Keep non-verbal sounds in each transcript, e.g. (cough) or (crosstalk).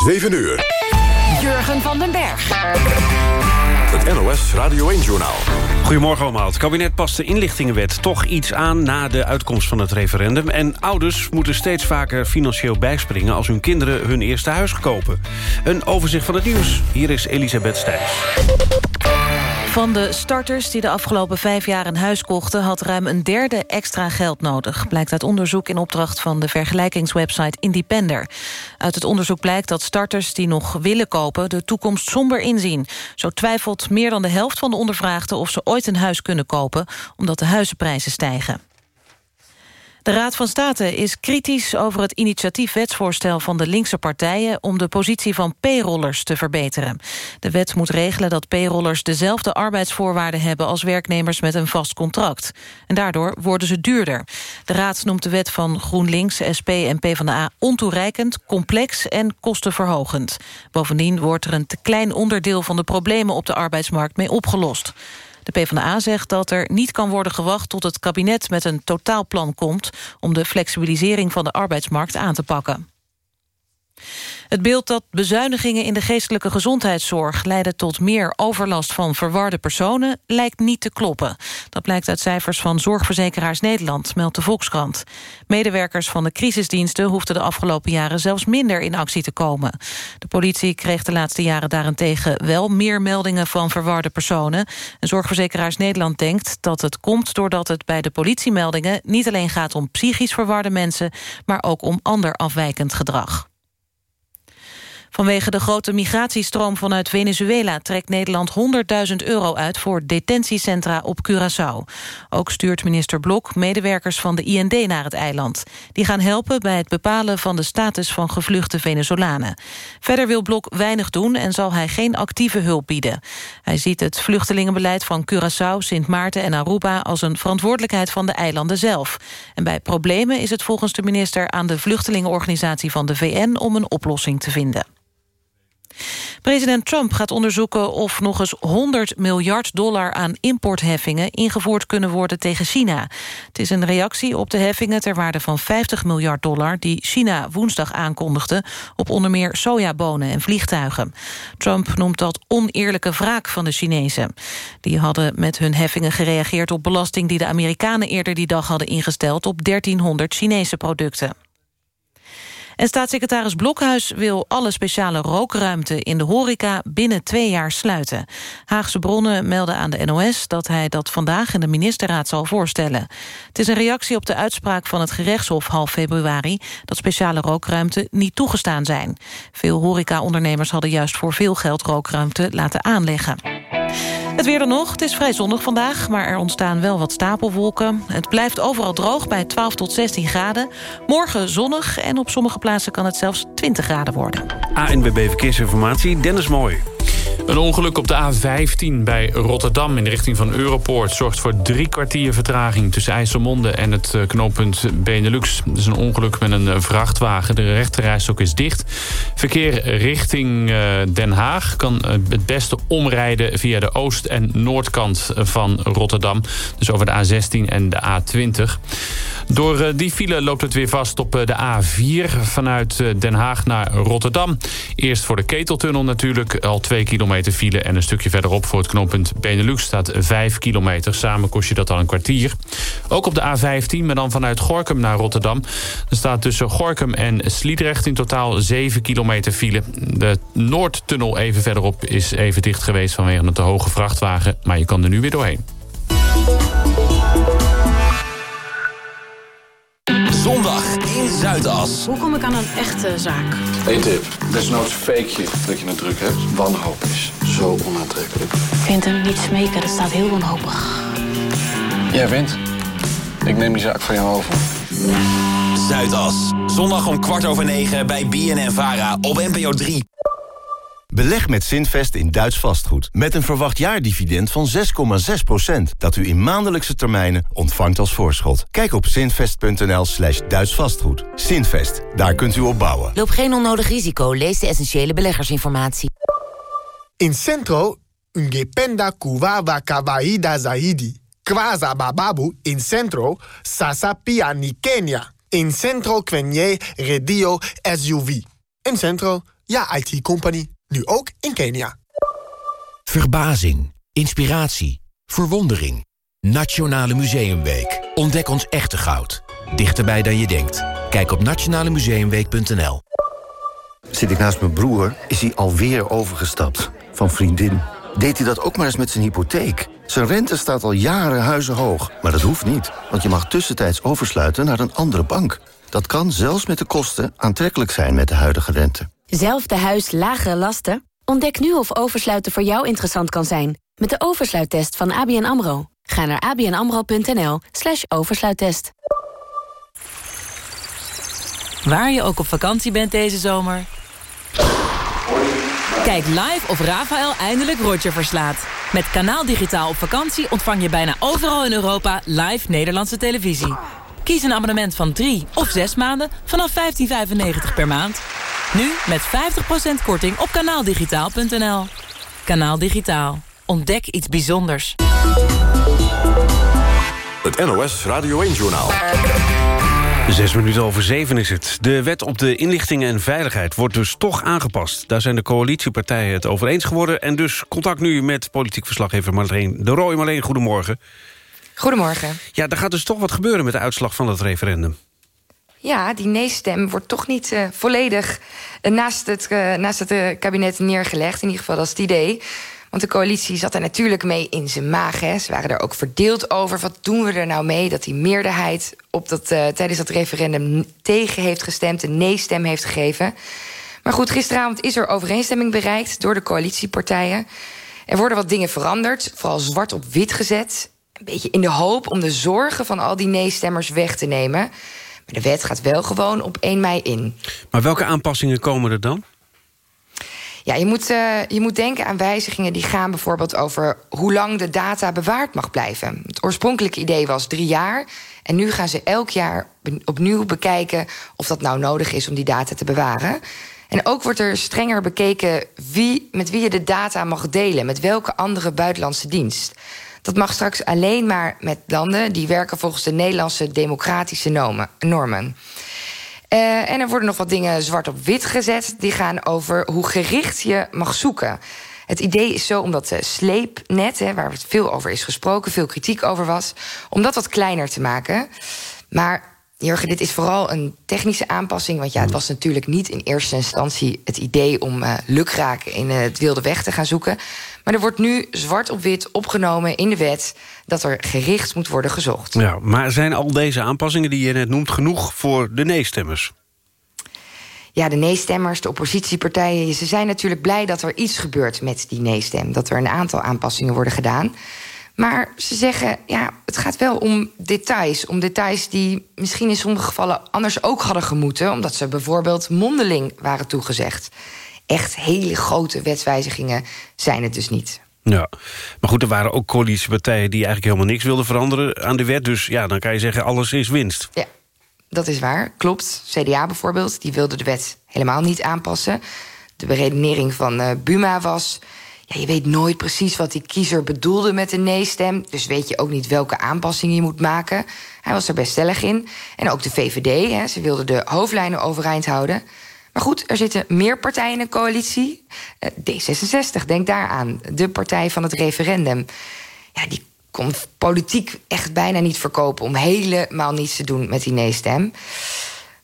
7 uur. Jurgen van den Berg. Het NOS Radio 1-journaal. Goedemorgen allemaal. Het kabinet past de inlichtingenwet toch iets aan... na de uitkomst van het referendum. En ouders moeten steeds vaker financieel bijspringen... als hun kinderen hun eerste huis kopen. Een overzicht van het nieuws. Hier is Elisabeth Stijns. Van de starters die de afgelopen vijf jaar een huis kochten... had ruim een derde extra geld nodig. Blijkt uit onderzoek in opdracht van de vergelijkingswebsite Independer. Uit het onderzoek blijkt dat starters die nog willen kopen... de toekomst somber inzien. Zo twijfelt meer dan de helft van de ondervraagden... of ze ooit een huis kunnen kopen, omdat de huizenprijzen stijgen. De Raad van State is kritisch over het initiatiefwetsvoorstel van de linkse partijen om de positie van p-rollers te verbeteren. De wet moet regelen dat p-rollers dezelfde arbeidsvoorwaarden hebben als werknemers met een vast contract. En daardoor worden ze duurder. De Raad noemt de wet van GroenLinks, SP en PvdA ontoereikend, complex en kostenverhogend. Bovendien wordt er een te klein onderdeel van de problemen op de arbeidsmarkt mee opgelost. De PvdA zegt dat er niet kan worden gewacht tot het kabinet met een totaalplan komt om de flexibilisering van de arbeidsmarkt aan te pakken. Het beeld dat bezuinigingen in de geestelijke gezondheidszorg... leiden tot meer overlast van verwarde personen... lijkt niet te kloppen. Dat blijkt uit cijfers van Zorgverzekeraars Nederland, meldt de Volkskrant. Medewerkers van de crisisdiensten hoefden de afgelopen jaren... zelfs minder in actie te komen. De politie kreeg de laatste jaren daarentegen wel meer meldingen... van verwarde personen. En Zorgverzekeraars Nederland denkt dat het komt... doordat het bij de politiemeldingen niet alleen gaat om psychisch verwarde mensen... maar ook om ander afwijkend gedrag. Vanwege de grote migratiestroom vanuit Venezuela... trekt Nederland 100.000 euro uit voor detentiecentra op Curaçao. Ook stuurt minister Blok medewerkers van de IND naar het eiland. Die gaan helpen bij het bepalen van de status van gevluchte Venezolanen. Verder wil Blok weinig doen en zal hij geen actieve hulp bieden. Hij ziet het vluchtelingenbeleid van Curaçao, Sint Maarten en Aruba... als een verantwoordelijkheid van de eilanden zelf. En bij problemen is het volgens de minister aan de vluchtelingenorganisatie van de VN... om een oplossing te vinden. President Trump gaat onderzoeken of nog eens 100 miljard dollar aan importheffingen ingevoerd kunnen worden tegen China. Het is een reactie op de heffingen ter waarde van 50 miljard dollar die China woensdag aankondigde op onder meer sojabonen en vliegtuigen. Trump noemt dat oneerlijke wraak van de Chinezen. Die hadden met hun heffingen gereageerd op belasting die de Amerikanen eerder die dag hadden ingesteld op 1300 Chinese producten. En staatssecretaris Blokhuis wil alle speciale rookruimte in de horeca binnen twee jaar sluiten. Haagse bronnen melden aan de NOS dat hij dat vandaag in de ministerraad zal voorstellen. Het is een reactie op de uitspraak van het gerechtshof half februari dat speciale rookruimte niet toegestaan zijn. Veel horecaondernemers hadden juist voor veel geld rookruimte laten aanleggen. Het weer dan nog. Het is vrij zonnig vandaag, maar er ontstaan wel wat stapelwolken. Het blijft overal droog bij 12 tot 16 graden. Morgen zonnig en op sommige plaatsen kan het zelfs 20 graden worden. ANWB Verkeersinformatie, Dennis Mooi. Een ongeluk op de A15 bij Rotterdam in de richting van Europoort... zorgt voor drie kwartier vertraging tussen IJsselmonde en het eh, knooppunt Benelux. Het is een ongeluk met een eh, vrachtwagen. De rechterrijstok is dicht. Verkeer richting eh, Den Haag kan het beste omrijden... via de oost- en noordkant van Rotterdam. Dus over de A16 en de A20. Door die file loopt het weer vast op de A4 vanuit Den Haag naar Rotterdam. Eerst voor de Keteltunnel natuurlijk, al twee kilometer file... en een stukje verderop voor het knooppunt Benelux staat 5 kilometer. Samen kost je dat al een kwartier. Ook op de A15, maar dan vanuit Gorkum naar Rotterdam. Er staat tussen Gorkum en Sliedrecht in totaal 7 kilometer file. De Noordtunnel even verderop is even dicht geweest... vanwege een te hoge vrachtwagen, maar je kan er nu weer doorheen. Zondag Zuidas. Hoe kom ik aan een echte zaak? Eén tip. Desnoods fake je dat je het druk hebt. Wanhoop is zo onaantrekkelijk. Ik vind hem niet smeken, dat staat heel wanhopig. Jij wint. Ik neem die zaak van jou over. Zuidas. Zondag om kwart over negen bij BNN Vara op NPO 3. Beleg met Zinvest in Duits vastgoed. Met een verwacht jaardividend van 6,6%. Dat u in maandelijkse termijnen ontvangt als voorschot. Kijk op zinvest.nl slash Duits vastgoed. Zinvest, daar kunt u op bouwen. Loop geen onnodig risico. Lees de essentiële beleggersinformatie. In Centro, ungependa kuwawa kawaida zaidi. Kwaza bababu in Centro, sasa pia ni Kenya. In Centro kwenye redio SUV. In Centro Ja, IT Company. Nu ook in Kenia. Verbazing, inspiratie, verwondering. Nationale Museumweek. Ontdek ons echte goud. Dichterbij dan je denkt. Kijk op nationalemuseumweek.nl Zit ik naast mijn broer, is hij alweer overgestapt. Van vriendin. Deed hij dat ook maar eens met zijn hypotheek? Zijn rente staat al jaren huizenhoog. Maar dat hoeft niet, want je mag tussentijds oversluiten naar een andere bank. Dat kan zelfs met de kosten aantrekkelijk zijn met de huidige rente. Zelfde huis, lagere lasten? Ontdek nu of oversluiten voor jou interessant kan zijn. Met de oversluittest van ABN AMRO. Ga naar abnamro.nl slash oversluittest. Waar je ook op vakantie bent deze zomer. Kijk live of Rafael eindelijk Roger verslaat. Met Kanaal Digitaal op vakantie ontvang je bijna overal in Europa live Nederlandse televisie. Kies een abonnement van 3 of 6 maanden vanaf 15,95 per maand. Nu met 50% korting op kanaaldigitaal.nl. Kanaal Digitaal. Ontdek iets bijzonders. Het NOS Radio 1-journaal. Zes minuten over zeven is het. De wet op de inlichtingen en veiligheid wordt dus toch aangepast. Daar zijn de coalitiepartijen het over eens geworden. En dus contact nu met politiek verslaggever Marleen de Rooij. Marleen, goedemorgen. Goedemorgen. Ja, er gaat dus toch wat gebeuren met de uitslag van het referendum. Ja, die nee-stem wordt toch niet uh, volledig naast het, uh, naast het kabinet neergelegd. In ieder geval, dat is het idee. Want de coalitie zat er natuurlijk mee in zijn maag. Hè. Ze waren er ook verdeeld over. Wat doen we er nou mee dat die meerderheid op dat, tijdens dat referendum tegen heeft gestemd... een nee-stem heeft gegeven. Maar goed, gisteravond is er overeenstemming bereikt door de coalitiepartijen. Er worden wat dingen veranderd, vooral zwart op wit gezet. Een beetje in de hoop om de zorgen van al die nee-stemmers weg te nemen. Maar de wet gaat wel gewoon op 1 mei in. Maar welke aanpassingen komen er dan? Ja, je moet, uh, je moet denken aan wijzigingen die gaan bijvoorbeeld over hoe lang de data bewaard mag blijven. Het oorspronkelijke idee was drie jaar. En nu gaan ze elk jaar opnieuw bekijken of dat nou nodig is om die data te bewaren. En ook wordt er strenger bekeken wie, met wie je de data mag delen, met welke andere buitenlandse dienst. Dat mag straks alleen maar met landen die werken volgens de Nederlandse democratische normen. Uh, en er worden nog wat dingen zwart op wit gezet. Die gaan over hoe gericht je mag zoeken. Het idee is zo om dat sleepnet, hè, waar het veel over is gesproken, veel kritiek over was, om dat wat kleiner te maken. Maar Jurgen, dit is vooral een technische aanpassing. Want ja, het was natuurlijk niet in eerste instantie het idee om uh, lukraak in het wilde weg te gaan zoeken. Maar er wordt nu zwart op wit opgenomen in de wet dat er gericht moet worden gezocht. Ja, maar zijn al deze aanpassingen die je net noemt genoeg voor de nee-stemmers? Ja, de nee-stemmers, de oppositiepartijen... ze zijn natuurlijk blij dat er iets gebeurt met die nee-stem. Dat er een aantal aanpassingen worden gedaan. Maar ze zeggen, ja, het gaat wel om details. Om details die misschien in sommige gevallen anders ook hadden gemoeten... omdat ze bijvoorbeeld mondeling waren toegezegd. Echt hele grote wetswijzigingen zijn het dus niet. Ja, maar goed, er waren ook coalitiepartijen... die eigenlijk helemaal niks wilden veranderen aan de wet. Dus ja, dan kan je zeggen, alles is winst. Ja, dat is waar. Klopt. CDA bijvoorbeeld, die wilde de wet helemaal niet aanpassen. De beredenering van uh, Buma was... Ja, je weet nooit precies wat die kiezer bedoelde met een nee-stem. Dus weet je ook niet welke aanpassing je moet maken. Hij was er best stellig in. En ook de VVD, hè, ze wilden de hoofdlijnen overeind houden. Maar goed, er zitten meer partijen in een coalitie. Uh, D66, denk daaraan. De partij van het referendum. Ja, die kon politiek echt bijna niet verkopen... om helemaal niets te doen met die nee-stem.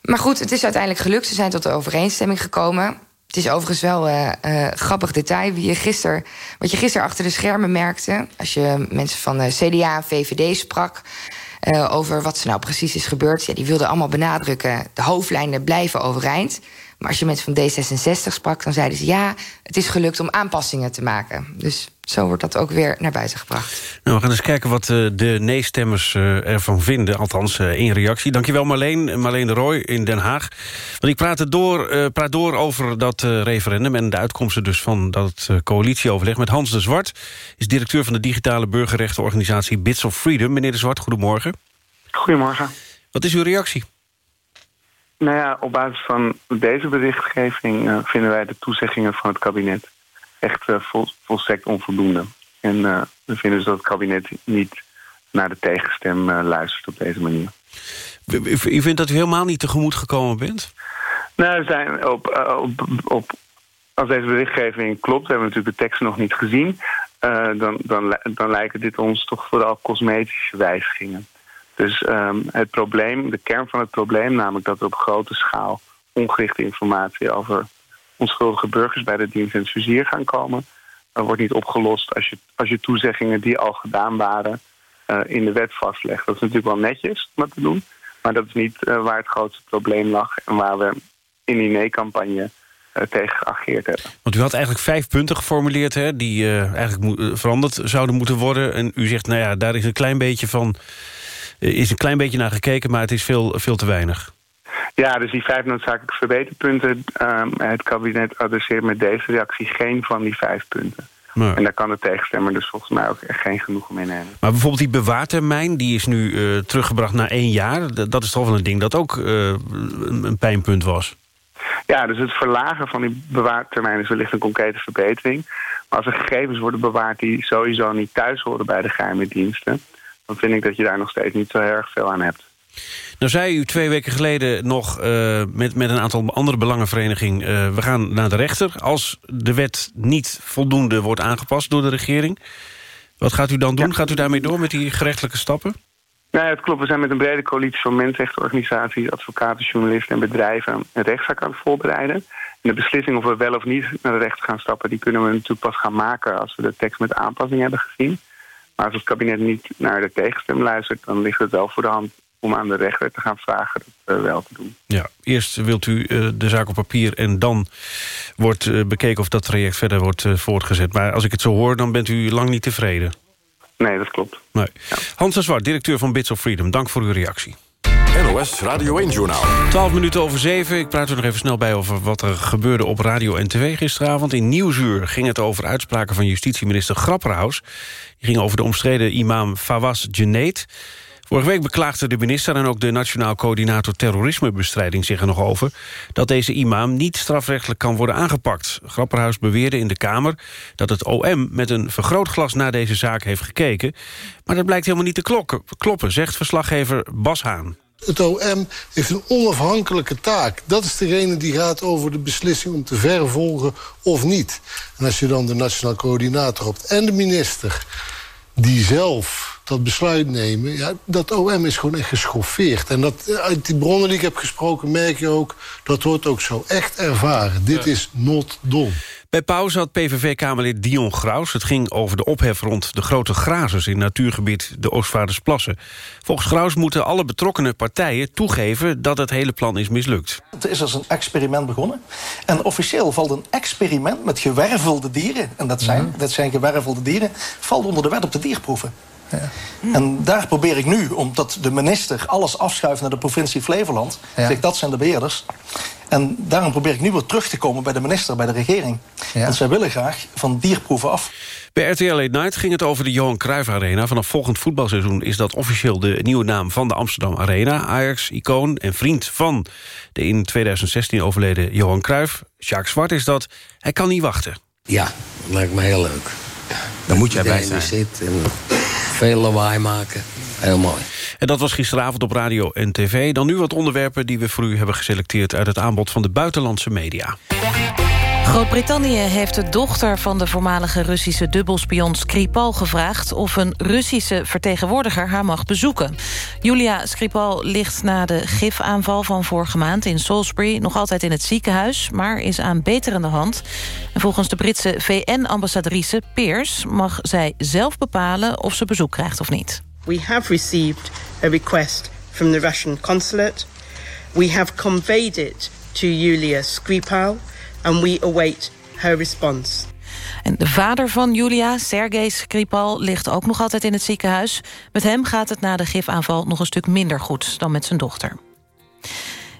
Maar goed, het is uiteindelijk gelukt. Ze zijn tot de overeenstemming gekomen. Het is overigens wel een uh, uh, grappig detail. Wie je gister, wat je gisteren achter de schermen merkte... als je mensen van de CDA en VVD sprak... Over wat er nou precies is gebeurd. Ja, die wilden allemaal benadrukken... de hoofdlijnen blijven overeind. Maar als je mensen van D66 sprak, dan zeiden ze... ja, het is gelukt om aanpassingen te maken. Dus zo wordt dat ook weer naar buiten gebracht. Nou, we gaan eens kijken wat uh, de nee-stemmers uh, ervan vinden. Althans, uh, in reactie. Dankjewel Marleen, Marleen de Rooij in Den Haag. Want ik praat, door, praat door over dat referendum... en de uitkomsten dus van dat coalitieoverleg met Hans de Zwart. is directeur van de digitale burgerrechtenorganisatie Bits of Freedom. Meneer de Zwart, goedemorgen. Goedemorgen. Wat is uw reactie? Nou ja, op basis van deze berichtgeving uh, vinden wij de toezeggingen van het kabinet echt uh, vol, volstrekt onvoldoende. En uh, we vinden dus dat het kabinet niet naar de tegenstem luistert op deze manier. U, vindt dat u helemaal niet tegemoet gekomen bent? Nou, we zijn op, op, op als deze berichtgeving klopt, hebben we natuurlijk de teksten nog niet gezien... Dan, dan, dan lijken dit ons toch vooral cosmetische wijzigingen. Dus um, het probleem, de kern van het probleem, namelijk dat er op grote schaal ongerichte informatie over onschuldige burgers bij de dienst en het vizier gaan komen, uh, wordt niet opgelost als je, als je toezeggingen die al gedaan waren uh, in de wet vastlegt. Dat is natuurlijk wel netjes om dat te doen, maar dat is niet waar het grootste probleem lag en waar we in die nee-campagne tegen geageerd hebben. Want u had eigenlijk vijf punten geformuleerd... Hè, die eigenlijk veranderd zouden moeten worden. En u zegt, nou ja, daar is een klein beetje van... Uh, is een klein beetje naar gekeken, maar het is veel, veel te weinig. Ja, dus die vijf noodzakelijke verbeterpunten... Um, het kabinet adresseert met deze reactie geen van die vijf punten. Maar. En daar kan de tegenstemmer dus volgens mij ook echt geen genoegen mee nemen. Maar bijvoorbeeld die bewaartermijn, die is nu uh, teruggebracht naar één jaar. Dat is toch wel een ding dat ook een, een pijnpunt was. Ja, dus het verlagen van die bewaartermijn is wellicht een concrete verbetering. Maar als er gegevens worden bewaard die sowieso niet thuis horen bij de geheime diensten... dan vind ik dat je daar nog steeds niet zo erg veel aan hebt. Nou zei u twee weken geleden nog uh, met, met een aantal andere belangenverenigingen... Uh, we gaan naar de rechter als de wet niet voldoende wordt aangepast door de regering. Wat gaat u dan doen? Ja. Gaat u daarmee door met die gerechtelijke stappen? Nee, het klopt. We zijn met een brede coalitie van mensenrechtenorganisaties, advocaten, journalisten en bedrijven een rechtszaak aan het voorbereiden. En de beslissing of we wel of niet naar de rechter gaan stappen, die kunnen we natuurlijk pas gaan maken als we de tekst met aanpassing hebben gezien. Maar als het kabinet niet naar de tegenstem luistert, dan ligt het wel voor de hand om aan de rechter te gaan vragen dat uh, wel te doen. Ja, eerst wilt u uh, de zaak op papier en dan wordt uh, bekeken of dat traject verder wordt voortgezet. Maar als ik het zo hoor, dan bent u lang niet tevreden. Nee, dat klopt. Nee. Ja. Hans de Zwart, directeur van Bits of Freedom. Dank voor uw reactie. NOS Radio 1-journaal. 12 minuten over 7. Ik praat er nog even snel bij over wat er gebeurde op radio en tv gisteravond. In Nieuwsuur ging het over uitspraken van justitieminister Grapperhaus. Die ging over de omstreden imam Fawaz Geneet. Vorige week beklaagde de minister en ook de Nationaal Coördinator Terrorismebestrijding zich er nog over... dat deze imam niet strafrechtelijk kan worden aangepakt. Grapperhaus beweerde in de Kamer dat het OM met een vergrootglas naar deze zaak heeft gekeken. Maar dat blijkt helemaal niet te kloppen, zegt verslaggever Bas Haan. Het OM heeft een onafhankelijke taak. Dat is degene die gaat over de beslissing om te vervolgen of niet. En als je dan de Nationaal Coördinator hebt en de minister... die zelf dat besluit nemen. Ja, dat OM is gewoon echt geschoffeerd. En dat, uit die bronnen die ik heb gesproken merk je ook... dat wordt ook zo echt ervaren. Dit ja. is not done. Bij pauze had PVV-Kamerlid Dion Graus. Het ging over de ophef rond de grote grazers... in natuurgebied de Oostvaardersplassen. Volgens Graus moeten alle betrokkenen partijen toegeven... dat het hele plan is mislukt. Er is als een experiment begonnen. En officieel valt een experiment met gewervelde dieren... en dat zijn, ja. dat zijn gewervelde dieren... valt onder de wet op de dierproeven. Ja. En daar probeer ik nu, omdat de minister alles afschuift naar de provincie Flevoland... Ja. zeg dat zijn de beheerders. En daarom probeer ik nu weer terug te komen bij de minister, bij de regering. Ja. Want zij willen graag van dierproeven af. Bij RTL Late Night ging het over de Johan Cruijff Arena. Vanaf volgend voetbalseizoen is dat officieel de nieuwe naam van de Amsterdam Arena. Ajax, icoon en vriend van de in 2016 overleden Johan Cruijff. Jacques Zwart is dat. Hij kan niet wachten. Ja, dat lijkt me heel leuk. Dan moet jij bij zijn. Zit en veel lawaai maken. Heel mooi. En dat was gisteravond op radio en tv. Dan nu wat onderwerpen die we voor u hebben geselecteerd... uit het aanbod van de buitenlandse media. Groot-Brittannië heeft de dochter van de voormalige Russische dubbelspion Skripal gevraagd of een Russische vertegenwoordiger haar mag bezoeken. Julia Skripal ligt na de gifaanval van vorige maand in Salisbury nog altijd in het ziekenhuis, maar is aan beterende hand. En volgens de Britse VN-ambassadrice Peers mag zij zelf bepalen of ze bezoek krijgt of niet. We have received a request from the Russian consulate. We have conveyed it to Julia Skripal and we await her response. En de vader van Julia, Sergej Skripal, ligt ook nog altijd in het ziekenhuis. Met hem gaat het na de gifaanval nog een stuk minder goed dan met zijn dochter.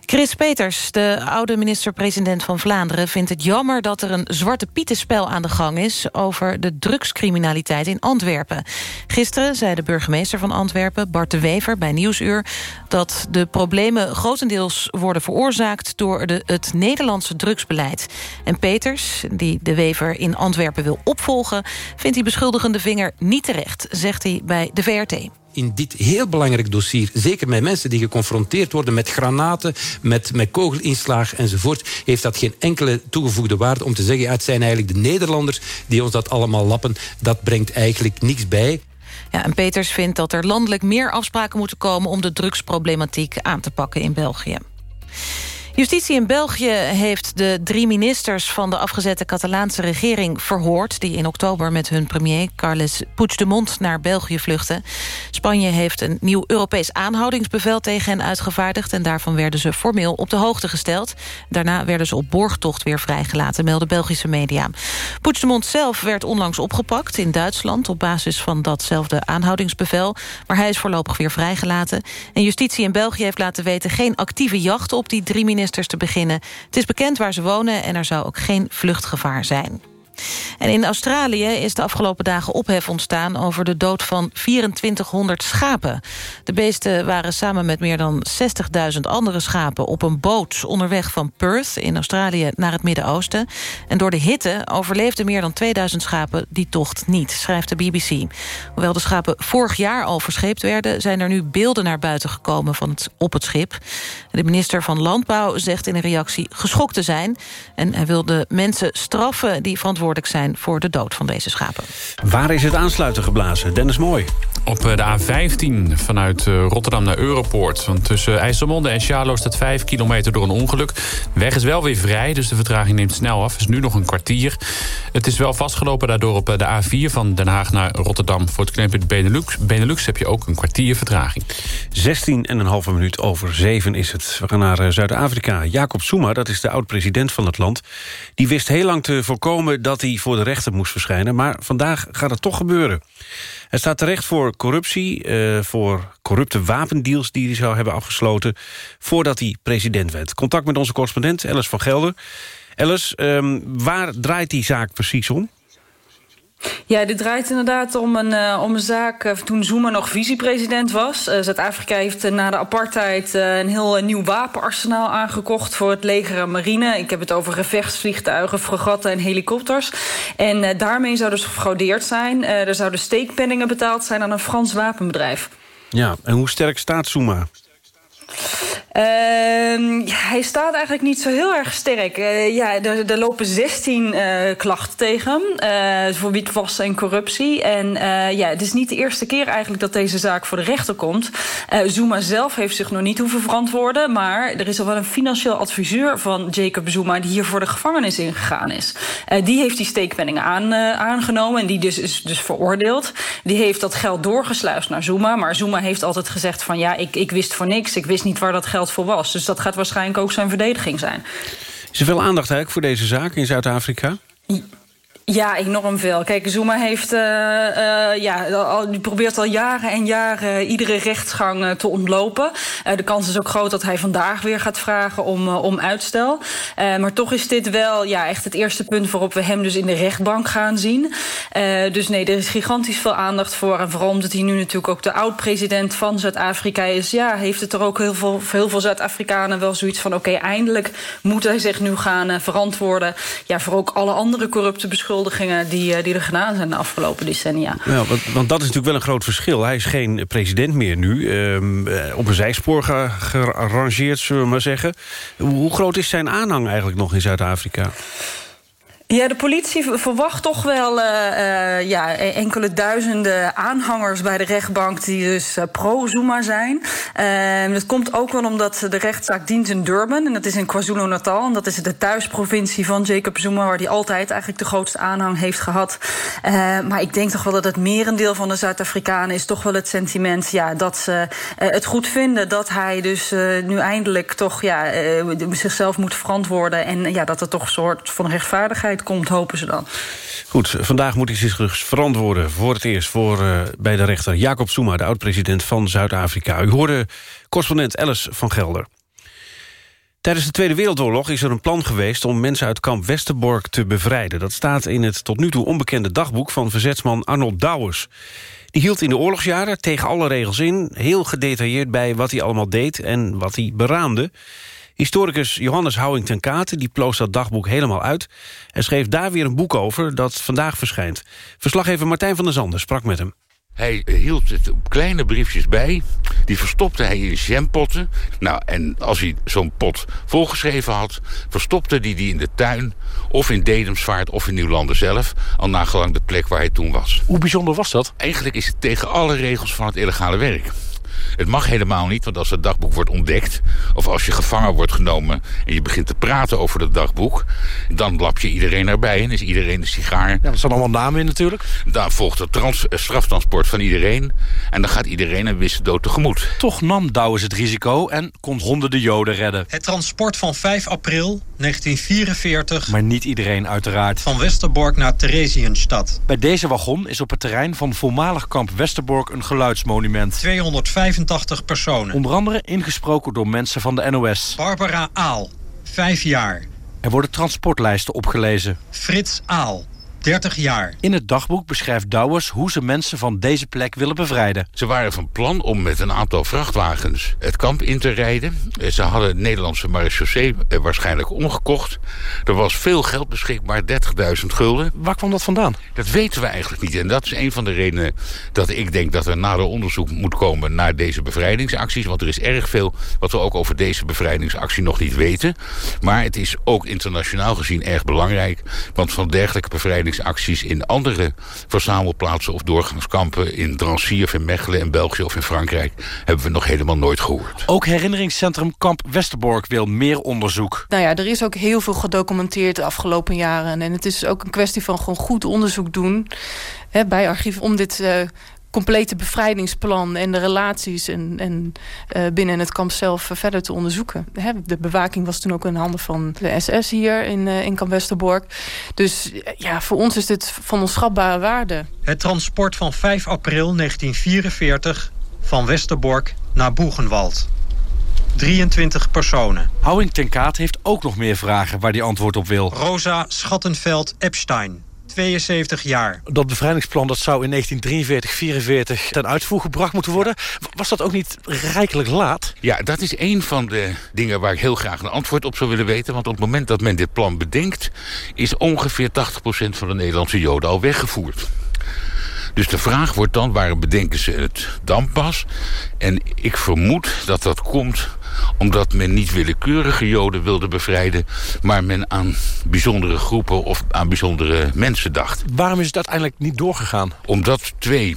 Chris Peters, de oude minister-president van Vlaanderen... vindt het jammer dat er een zwarte pietenspel aan de gang is... over de drugscriminaliteit in Antwerpen. Gisteren zei de burgemeester van Antwerpen, Bart de Wever... bij Nieuwsuur, dat de problemen grotendeels worden veroorzaakt... door de, het Nederlandse drugsbeleid. En Peters, die de Wever in Antwerpen wil opvolgen... vindt die beschuldigende vinger niet terecht, zegt hij bij de VRT. In dit heel belangrijk dossier... zeker met mensen die geconfronteerd worden met granaten... met, met kogelinslag enzovoort... heeft dat geen enkele toegevoegde waarde om te zeggen... Het zijn eigenlijk de Nederlanders die ons dat allemaal lappen. Dat brengt eigenlijk niks bij. Ja, en Peters vindt dat er landelijk meer afspraken moeten komen... om de drugsproblematiek aan te pakken in België. Justitie in België heeft de drie ministers van de afgezette Catalaanse regering verhoord... die in oktober met hun premier Carles Puigdemont naar België vluchten. Spanje heeft een nieuw Europees aanhoudingsbevel tegen hen uitgevaardigd... en daarvan werden ze formeel op de hoogte gesteld. Daarna werden ze op borgtocht weer vrijgelaten, melden Belgische media. Puigdemont zelf werd onlangs opgepakt in Duitsland... op basis van datzelfde aanhoudingsbevel. Maar hij is voorlopig weer vrijgelaten. En justitie in België heeft laten weten geen actieve jacht op die drie ministers te beginnen. Het is bekend waar ze wonen en er zou ook geen vluchtgevaar zijn. En in Australië is de afgelopen dagen ophef ontstaan... over de dood van 2400 schapen. De beesten waren samen met meer dan 60.000 andere schapen... op een boot onderweg van Perth in Australië naar het Midden-Oosten. En door de hitte overleefden meer dan 2000 schapen die tocht niet, schrijft de BBC. Hoewel de schapen vorig jaar al verscheept werden... zijn er nu beelden naar buiten gekomen van het, op het schip. De minister van Landbouw zegt in een reactie geschokt te zijn... en hij wil de mensen straffen die verantwoordelijk zijn voor de dood van deze schapen. Waar is het aansluiten geblazen? Dennis Mooi. Op eh, de A15 vanuit eh, Rotterdam naar Europoort. Want tussen IJsselmonde en Charlo staat 5 kilometer door een ongeluk. De weg is wel weer vrij, dus de vertraging neemt snel af. is nu nog een kwartier. Het is wel vastgelopen daardoor op eh, de A4 van Den Haag naar Rotterdam. Voor het knooppunt Benelux, Benelux heb je ook een kwartier vertraging. 16 en een halve minuut over 7 is het. We gaan naar Zuid-Afrika. Jacob Zuma, dat is de oud-president van het land... die wist heel lang te voorkomen dat hij voor de rechter moest verschijnen. Maar vandaag gaat het toch gebeuren. Hij staat terecht voor corruptie, uh, voor corrupte wapendeals... die hij zou hebben afgesloten voordat hij president werd. Contact met onze correspondent Alice van Gelder. Alice, um, waar draait die zaak precies om? Ja, dit draait inderdaad om een, uh, om een zaak uh, toen Zuma nog vicepresident was. Uh, Zuid-Afrika heeft na de apartheid een heel nieuw wapenarsenaal aangekocht... voor het leger en marine. Ik heb het over gevechtsvliegtuigen, fregatten en helikopters. En daarmee zou dus gefraudeerd zijn. er zouden steekpenningen betaald zijn aan een Frans wapenbedrijf. Ja, en hoe sterk staat Zuma? Uh, hij staat eigenlijk niet zo heel erg sterk. Uh, ja, er, er, lopen 16 uh, eh, klachten tegen hem voor witwassen en corruptie. En ja, het is niet de eerste keer eigenlijk dat deze zaak voor de rechter komt. Zuma zelf heeft zich nog niet hoeven verantwoorden. Maar er is al wel een financieel adviseur van Jacob Zuma... die hier voor de gevangenis ingegaan is. die heeft die steekpenningen aan, aangenomen en die dus is dus veroordeeld. Die heeft dat geld doorgesluist naar Zuma. Maar Zuma heeft altijd gezegd van ja, ik, ik wist voor niks. Ik wist niet waar dat geld voor was. Dus dat gaat waarschijnlijk ook zijn verdediging zijn. Is er veel aandacht eigenlijk voor deze zaak in Zuid-Afrika? Ja, enorm veel. Kijk, Zuma heeft, uh, uh, ja, al, probeert al jaren en jaren iedere rechtsgang uh, te ontlopen. de kans is ook groot dat hij vandaag weer gaat vragen om, om uitstel. maar toch is dit wel ja, echt het eerste punt waarop we hem dus in de rechtbank gaan zien. dus nee, er is gigantisch veel aandacht voor. En vooral omdat hij nu natuurlijk ook de oud-president van Zuid-Afrika is... ja, heeft het er ook heel veel, heel veel Zuid-Afrikanen wel zoiets van... oké, eindelijk moet hij zich nu gaan verantwoorden... Ja, voor ook alle andere corrupte beschuldigingen die, eh, die er gedaan zijn de afgelopen decennia. Ja, want, dat is natuurlijk wel een groot verschil. Hij is geen president meer nu. Um, op een zijspoor gerangeerd, zullen we maar zeggen. Hoe groot is zijn aanhang eigenlijk nog in Zuid-Afrika? Ja, de politie verwacht toch wel uh, uh, ja, enkele duizenden aanhangers bij de rechtbank die dus uh, pro-Zuma zijn. Ehm, dat komt ook wel omdat de rechtszaak dient in Durban en dat is in KwaZulu-Natal. En dat is de thuisprovincie van Jacob Zuma, waar hij altijd eigenlijk de grootste aanhang heeft gehad. Ehm, maar ik denk toch wel dat het merendeel van de Zuid-Afrikanen is toch wel het sentiment ja, dat ze het goed vinden dat hij dus nu eindelijk toch ja, zichzelf moet verantwoorden. En ja, dat er toch een soort van rechtvaardigheid komt, hopen ze dan. Goed, vandaag moet hij zich dus verantwoorden voor het eerst... Voor, uh, bij de rechter Jacob Zuma, de oud-president van Zuid-Afrika. U hoorde correspondent Alice van Gelder. Tijdens de Tweede Wereldoorlog is er een plan geweest... om mensen uit kamp Westerbork te bevrijden. Dat staat in het tot nu toe onbekende dagboek... van verzetsman Arnold Douwers. Die hield in de oorlogsjaren tegen alle regels in... heel gedetailleerd bij wat hij allemaal deed en wat hij beraamde. Historicus Johannes Houwing ten Kate die ploos dat dagboek helemaal uit... en schreef daar weer een boek over dat vandaag verschijnt. Verslaggever Martijn van der Zanden sprak met hem. Hij hield het op kleine briefjes bij. Die verstopte hij in jampotten. Nou, en als hij zo'n pot volgeschreven had... verstopte hij die in de tuin of in Dedemsvaart of in Nieuwlanden zelf... al nagelang de plek waar hij toen was. Hoe bijzonder was dat? Eigenlijk is het tegen alle regels van het illegale werk. Het mag helemaal niet, want als het dagboek wordt ontdekt... of als je gevangen wordt genomen en je begint te praten over het dagboek... dan lap je iedereen erbij en is iedereen de sigaar. Ja, er staan allemaal namen in natuurlijk. Dan volgt het trans- eh, straftransport van iedereen... en dan gaat iedereen een wisse dood tegemoet. Toch nam Douwes het risico en kon honderden Joden redden. Het transport van 5 april 1944 Maar niet iedereen uiteraard. van Westerbork naar Theresienstadt. Bij deze wagon is op het terrein van voormalig kamp Westerbork een geluidsmonument. 285 personen. Onder andere ingesproken door mensen van de NOS. Barbara Aal, 5 jaar. Er worden transportlijsten opgelezen. Frits Aal, 30 jaar. In het dagboek beschrijft Douwes hoe ze mensen van deze plek willen bevrijden. Ze waren van plan om met een aantal vrachtwagens het kamp in te rijden. Eh, Ze hadden het Nederlandse marechaussee eh, waarschijnlijk omgekocht. Er was veel geld beschikbaar, 30.000 gulden. Waar kwam dat vandaan? Dat weten we eigenlijk niet. En dat is een van de redenen dat ik denk dat er nader onderzoek moet komen naar deze bevrijdingsacties. Want er is erg veel wat we ook over deze bevrijdingsactie nog niet weten. Maar het is ook internationaal gezien erg belangrijk. Want van dergelijke bevrijdingsacties in andere verzamelplaatsen of doorgangskampen in Drancy of in Mechelen in België of in Frankrijk hebben we nog helemaal nooit gehoord. Ook herinneringscentrum Kamp Westerbork wil meer onderzoek. Nou ja, er is ook heel veel gedocumenteerd de afgelopen jaren. En het is ook een kwestie van gewoon goed onderzoek doen hè, bij archieven om dit eh, complete bevrijdingsplan en de relaties en, en eh, binnen het kamp zelf eh, verder te onderzoeken. Hè, de bewaking was toen ook in handen van de SS hier in, eh, in kamp Westerbork. Dus ja, voor ons is dit van onschatbare waarde. Het transport van 5 april 1944 van Westerbork naar Boegenwald. 23 personen. Houwing ten Kaat heeft ook nog meer vragen waar hij antwoord op wil. Rosa Schattenveld-Epstein, 72 jaar. Dat bevrijdingsplan dat zou in 1943, 44 ten uitvoer gebracht moeten worden. Was dat ook niet rijkelijk laat? Ja, dat is een van de dingen waar ik heel graag een antwoord op zou willen weten. Want op het moment dat men dit plan bedenkt... is ongeveer 80% van de Nederlandse Joden al weggevoerd. Dus de vraag wordt dan, waarom bedenken ze het dan pas? En ik vermoed dat dat komt omdat men niet willekeurige Joden wilde bevrijden... maar men aan bijzondere groepen of aan bijzondere mensen dacht. Waarom is het uiteindelijk niet doorgegaan? Omdat twee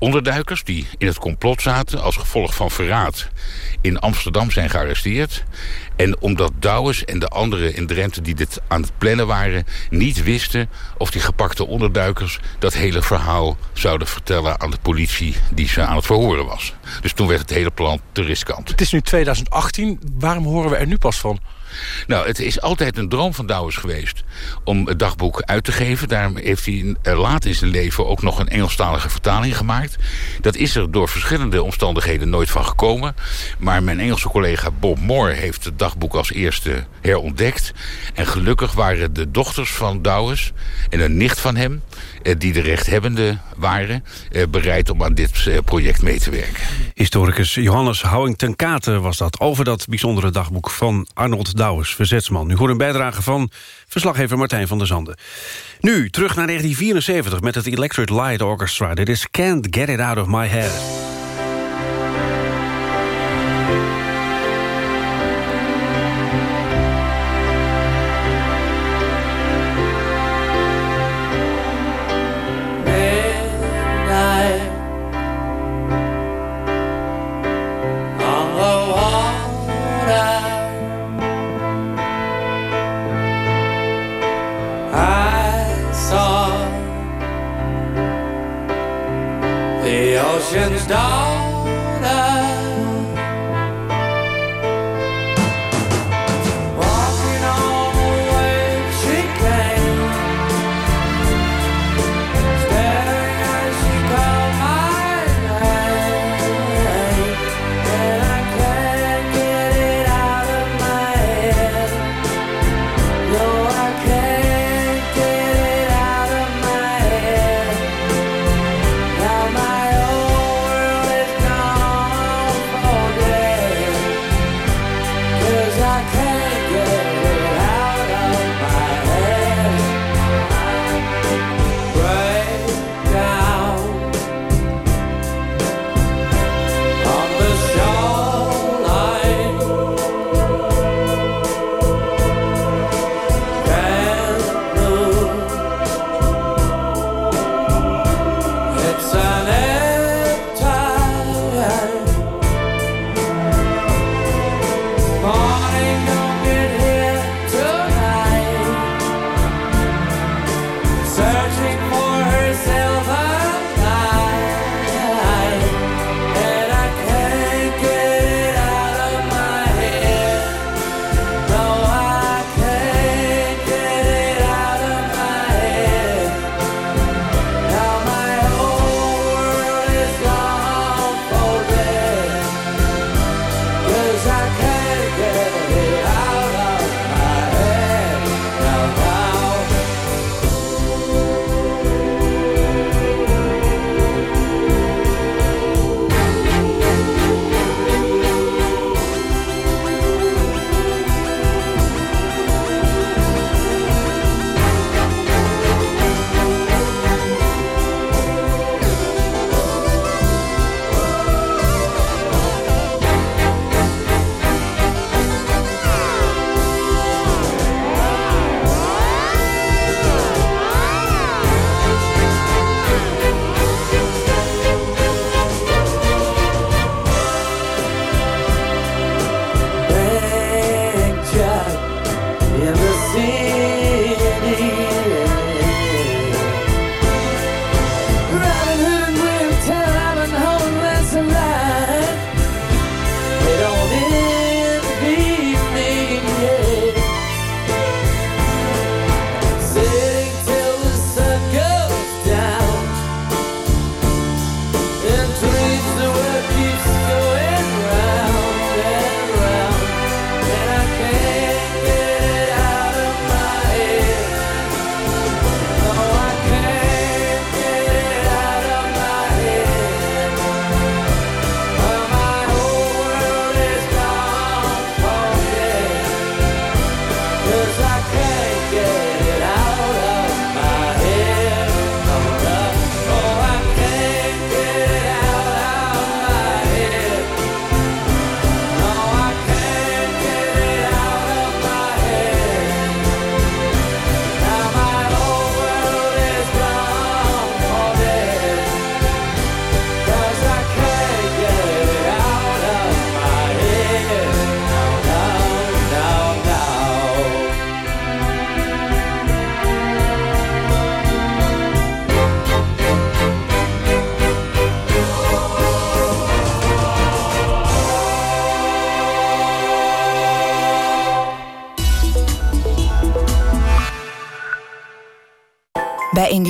onderduikers die in het complot zaten... als gevolg van verraad in Amsterdam zijn gearresteerd. En omdat Douwes en de anderen in Drenthe die dit aan het plannen waren... niet wisten of die gepakte onderduikers dat hele verhaal zouden vertellen... aan de politie die ze aan het verhoren was. Dus toen werd het hele plan te riskant. Het is nu 2018. Waarom horen we er nu pas van? Nou, het is altijd een droom van Douwes geweest om het dagboek uit te geven. Daarom heeft hij eh, laat in zijn leven ook nog een Engelstalige vertaling gemaakt. Dat is er door verschillende omstandigheden nooit van gekomen. Maar mijn Engelse collega Bob Moore heeft het dagboek als eerste herontdekt. En gelukkig waren de dochters van Douwes en een nicht van hem... eh, die de rechthebbende waren, eh, bereid om aan dit eh, project mee te werken. Historicus Johannes Houwing ten Katen was dat... over dat bijzondere dagboek van Arnold Douwes, verzetsman. U hoort een bijdrage van verslaggever Martijn van der Zanden. Nu, terug naar 1974 met het Electric Light Orchestra. Dit is Can't Get It Out of My Head.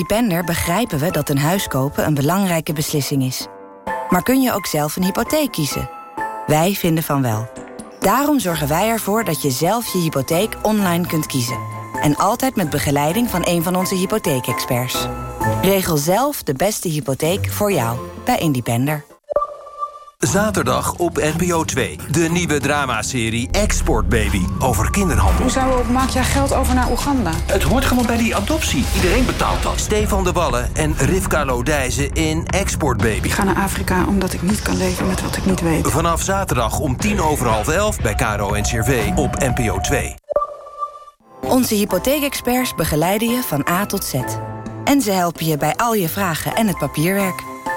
Independer begrijpen we dat een huis kopen een belangrijke beslissing is. Maar kun je ook zelf een hypotheek kiezen? Wij vinden van wel. Daarom zorgen wij ervoor dat je zelf je hypotheek online kunt kiezen. En altijd met begeleiding van een van onze hypotheekexperts. Regel zelf de beste hypotheek voor jou bij Independer. Zaterdag op NPO 2. De nieuwe dramaserie Export Baby over kinderhandel. Hoezo maak jij geld over naar Oeganda? Het hoort gewoon bij die adoptie. Iedereen betaalt dat. Stefan de Wallen en Rivka Lodijzen in Export Baby. Ik ga naar Afrika omdat ik niet kan leven met wat ik niet weet. Vanaf zaterdag om tien over half elf bij Caro en CRV op NPO 2. Onze hypotheekexperts begeleiden je van A tot Z. En ze helpen je bij al je vragen en het papierwerk.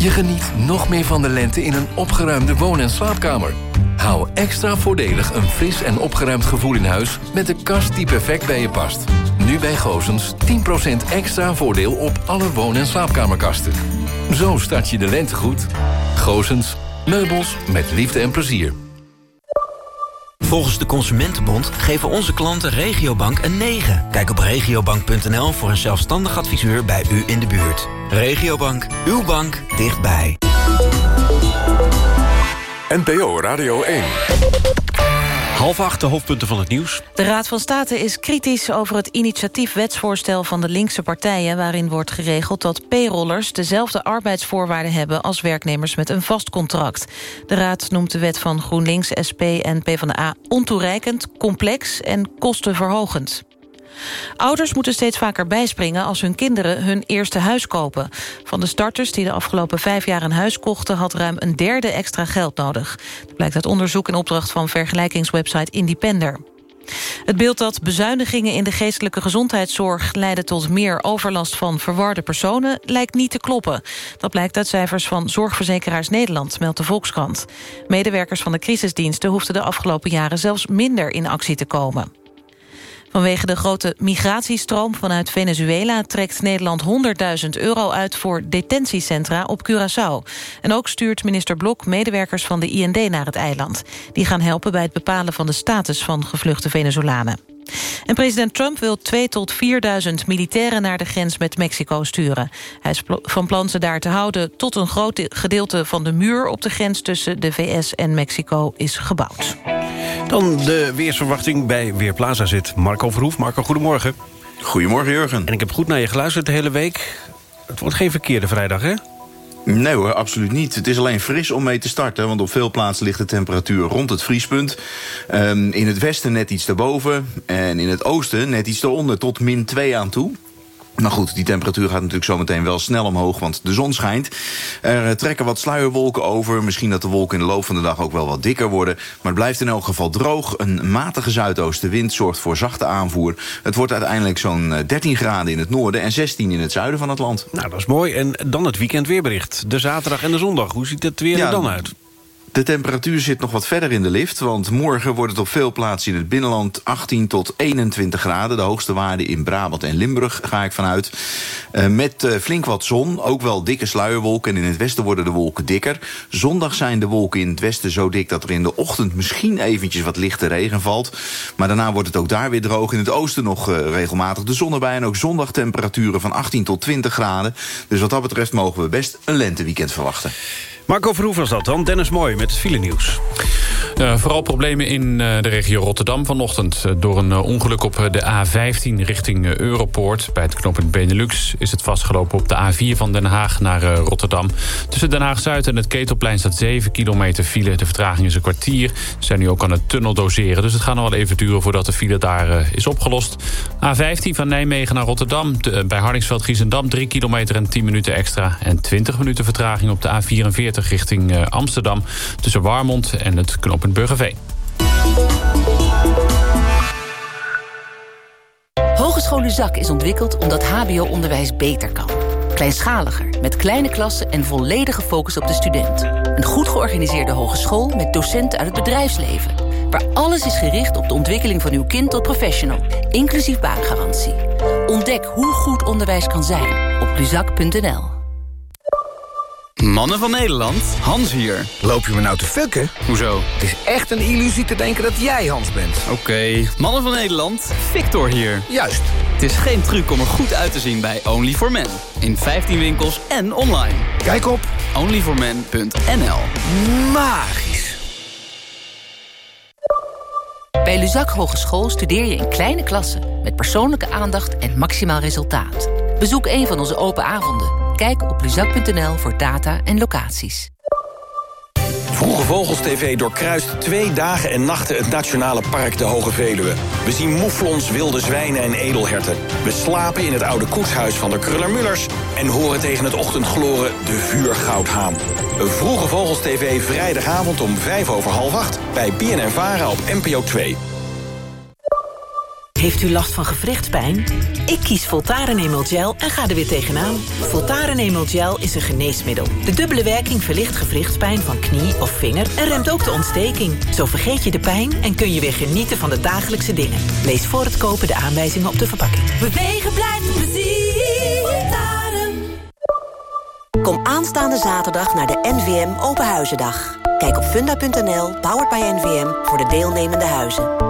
Je geniet nog meer van de lente in een opgeruimde woon- en slaapkamer. Hou extra voordelig een fris en opgeruimd gevoel in huis... met de kast die perfect bij je past. Nu bij Goosens 10% extra voordeel op alle woon- en slaapkamerkasten. Zo start je de lente goed. Goosens, meubels met liefde en plezier. Volgens de Consumentenbond geven onze klanten Regiobank een 9. Kijk op regiobank.nl voor een zelfstandig adviseur bij u in de buurt. Regiobank, uw bank dichtbij. NPO Radio 1. Half acht, de hoofdpunten van het nieuws. De Raad van State is kritisch over het initiatiefwetsvoorstel van de linkse partijen... waarin wordt geregeld dat payrollers dezelfde arbeidsvoorwaarden hebben... als werknemers met een vast contract. De Raad noemt de wet van GroenLinks, SP en PvdA ontoereikend, complex en kostenverhogend. Ouders moeten steeds vaker bijspringen als hun kinderen hun eerste huis kopen. Van de starters die de afgelopen vijf jaar een huis kochten... had ruim een derde extra geld nodig. Dat blijkt uit onderzoek in opdracht van vergelijkingswebsite Independer. Het beeld dat bezuinigingen in de geestelijke gezondheidszorg... leiden tot meer overlast van verwarde personen... lijkt niet te kloppen. Dat blijkt uit cijfers van Zorgverzekeraars Nederland... meldt de Volkskrant. Medewerkers van de crisisdiensten hoefden de afgelopen jaren... zelfs minder in actie te komen. Vanwege de grote migratiestroom vanuit Venezuela... trekt Nederland 100.000 euro uit voor detentiecentra op Curaçao. En ook stuurt minister Blok medewerkers van de IND naar het eiland. Die gaan helpen bij het bepalen van de status van gevluchte Venezolanen. En president Trump wil 2 tot 4.000 militairen naar de grens met Mexico sturen. Hij is van plan ze daar te houden tot een groot gedeelte van de muur op de grens tussen de VS en Mexico is gebouwd. Dan de weersverwachting bij Weerplaza zit Marco Verhoef. Marco, goedemorgen. Goedemorgen, Jurgen. En ik heb goed naar je geluisterd de hele week. Het wordt geen verkeerde vrijdag, hè? Nee hoor, absoluut niet. Het is alleen fris om mee te starten, want op veel plaatsen ligt de temperatuur rond het vriespunt. Um, in het westen net iets daarboven en in het oosten net iets daaronder, tot min 2 aan toe. Nou goed, die temperatuur gaat natuurlijk zometeen wel snel omhoog, want de zon schijnt. Er trekken wat sluierwolken over. Misschien dat de wolken in de loop van de dag ook wel wat dikker worden. Maar het blijft in elk geval droog. Een matige zuidoostenwind zorgt voor zachte aanvoer. Het wordt uiteindelijk zo'n 13 graden in het noorden en 16 in het zuiden van het land. Nou, dat is mooi. En dan het weekendweerbericht. De zaterdag en de zondag. Hoe ziet het weer er dan uit? De temperatuur zit nog wat verder in de lift, want morgen wordt het op veel plaatsen in het binnenland 18 tot 21 graden. De hoogste waarde in Brabant en Limburg ga ik vanuit. Uh, met uh, flink wat zon, ook wel dikke sluierwolken. En in het westen worden de wolken dikker. Zondag zijn de wolken in het westen zo dik dat er in de ochtend misschien eventjes wat lichte regen valt. Maar daarna wordt het ook daar weer droog. In het oosten nog uh, regelmatig de zon erbij. En ook zondag temperaturen van 18 tot 20 graden. Dus wat dat betreft mogen we best een lenteweekend verwachten. Marco Verhoef was dat dan. Dennis Mooi met het file nieuws. Vooral problemen in uh, de regio Rotterdam vanochtend. Uh, door een ongeluk op de A15 richting Europoort. Bij het knooppunt Benelux is het vastgelopen op de A4 van Den Haag naar Rotterdam. Tussen Den Haag-Zuid en het Ketelplein staat 7 kilometer file. De vertraging is een kwartier. Ze zijn nu ook aan het tunnel doseren. Dus het gaat nog wel even duren voordat de file daar is opgelost. A15 van Nijmegen naar Rotterdam. Bij Hardingsveld-Giezendam 3 kilometer en 10 minuten extra. En 20 minuten vertraging op de A44 richting Amsterdam. Tussen Warmond en het knooppunt Burgerveen. Hogeschool Luzak is ontwikkeld omdat hbo-onderwijs beter kan. Kleinschaliger, met kleine klassen en volledige focus op de student. Een goed georganiseerde hogeschool met docenten uit het bedrijfsleven. Waar alles is gericht op de ontwikkeling van uw kind tot professional. Inclusief baangarantie. Ontdek hoe goed onderwijs kan zijn op luzak.nl. Mannen van Nederland, Hans hier. Loop je me nou te fucken? Hoezo? Het is echt een illusie te denken dat jij Hans bent. Oké, mannen van Nederland, Victor hier. Juist. Het is geen truc om er goed uit te zien bij only for men In 15 winkels en online. Kijk op onlyformen.nl Magisch. Bij Luzak Hogeschool studeer je in kleine klassen... met persoonlijke aandacht en maximaal resultaat. Bezoek een van onze open avonden. Kijk op luzak.nl voor data en locaties. Vroege Vogels TV doorkruist twee dagen en nachten het Nationale Park de Hoge Veluwe. We zien moeflons, wilde zwijnen en edelherten. We slapen in het oude koetshuis van de Kruller-Mullers... en horen tegen het ochtendgloren de vuurgoudhaan. Vroege Vogels TV vrijdagavond om vijf over half acht... bij BNN-Vara op NPO 2. Heeft u last van gewrichtspijn? Ik kies Voltaren Emel Gel en ga er weer tegenaan. Voltaren Emel Gel is een geneesmiddel. De dubbele werking verlicht gewrichtspijn van knie of vinger... en remt ook de ontsteking. Zo vergeet je de pijn en kun je weer genieten van de dagelijkse dingen. Lees voor het kopen de aanwijzingen op de verpakking. Bewegen blijft plezier. Voltaren. Kom aanstaande zaterdag naar de NVM Openhuizendag. Kijk op funda.nl, powered by NVM, voor de deelnemende huizen.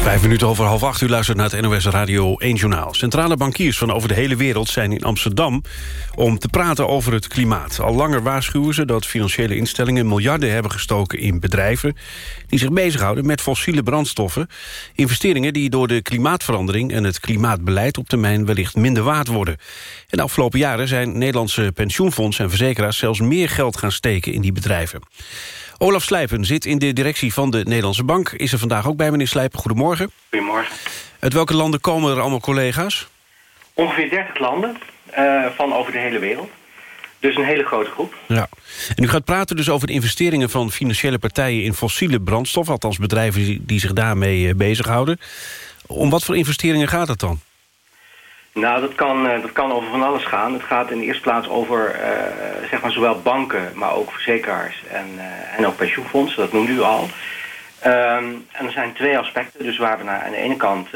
Vijf minuten over half acht, u luistert naar het NOS Radio 1 Journaal. Centrale bankiers van over de hele wereld zijn in Amsterdam... om te praten over het klimaat. Al langer waarschuwen ze dat financiële instellingen miljarden hebben gestoken in bedrijven... die zich bezighouden met fossiele brandstoffen. Investeringen die door de klimaatverandering en het klimaatbeleid... op termijn wellicht minder waard worden. En de afgelopen jaren zijn Nederlandse pensioenfondsen en verzekeraars... zelfs meer geld gaan steken in die bedrijven. Olaf Slijpen zit in de directie van de Nederlandse Bank. Is er vandaag ook bij, meneer Slijpen. Goedemorgen. Goedemorgen. Uit welke landen komen er allemaal collega's? Ongeveer 30 landen uh, van over de hele wereld. Dus een hele grote groep. Ja. En u gaat praten dus over de investeringen van financiële partijen... in fossiele brandstof, althans bedrijven die, zich daarmee uh, bezighouden. Om wat voor investeringen gaat het dan? Nou, dat kan, uh, dat kan over van alles gaan. Het gaat in de eerste plaats over uh, zeg maar zowel banken, maar ook verzekeraars en, uh, en ook pensioenfondsen. Dat noemde u al. Um, en er zijn twee aspecten. Dus waar we naar aan de ene kant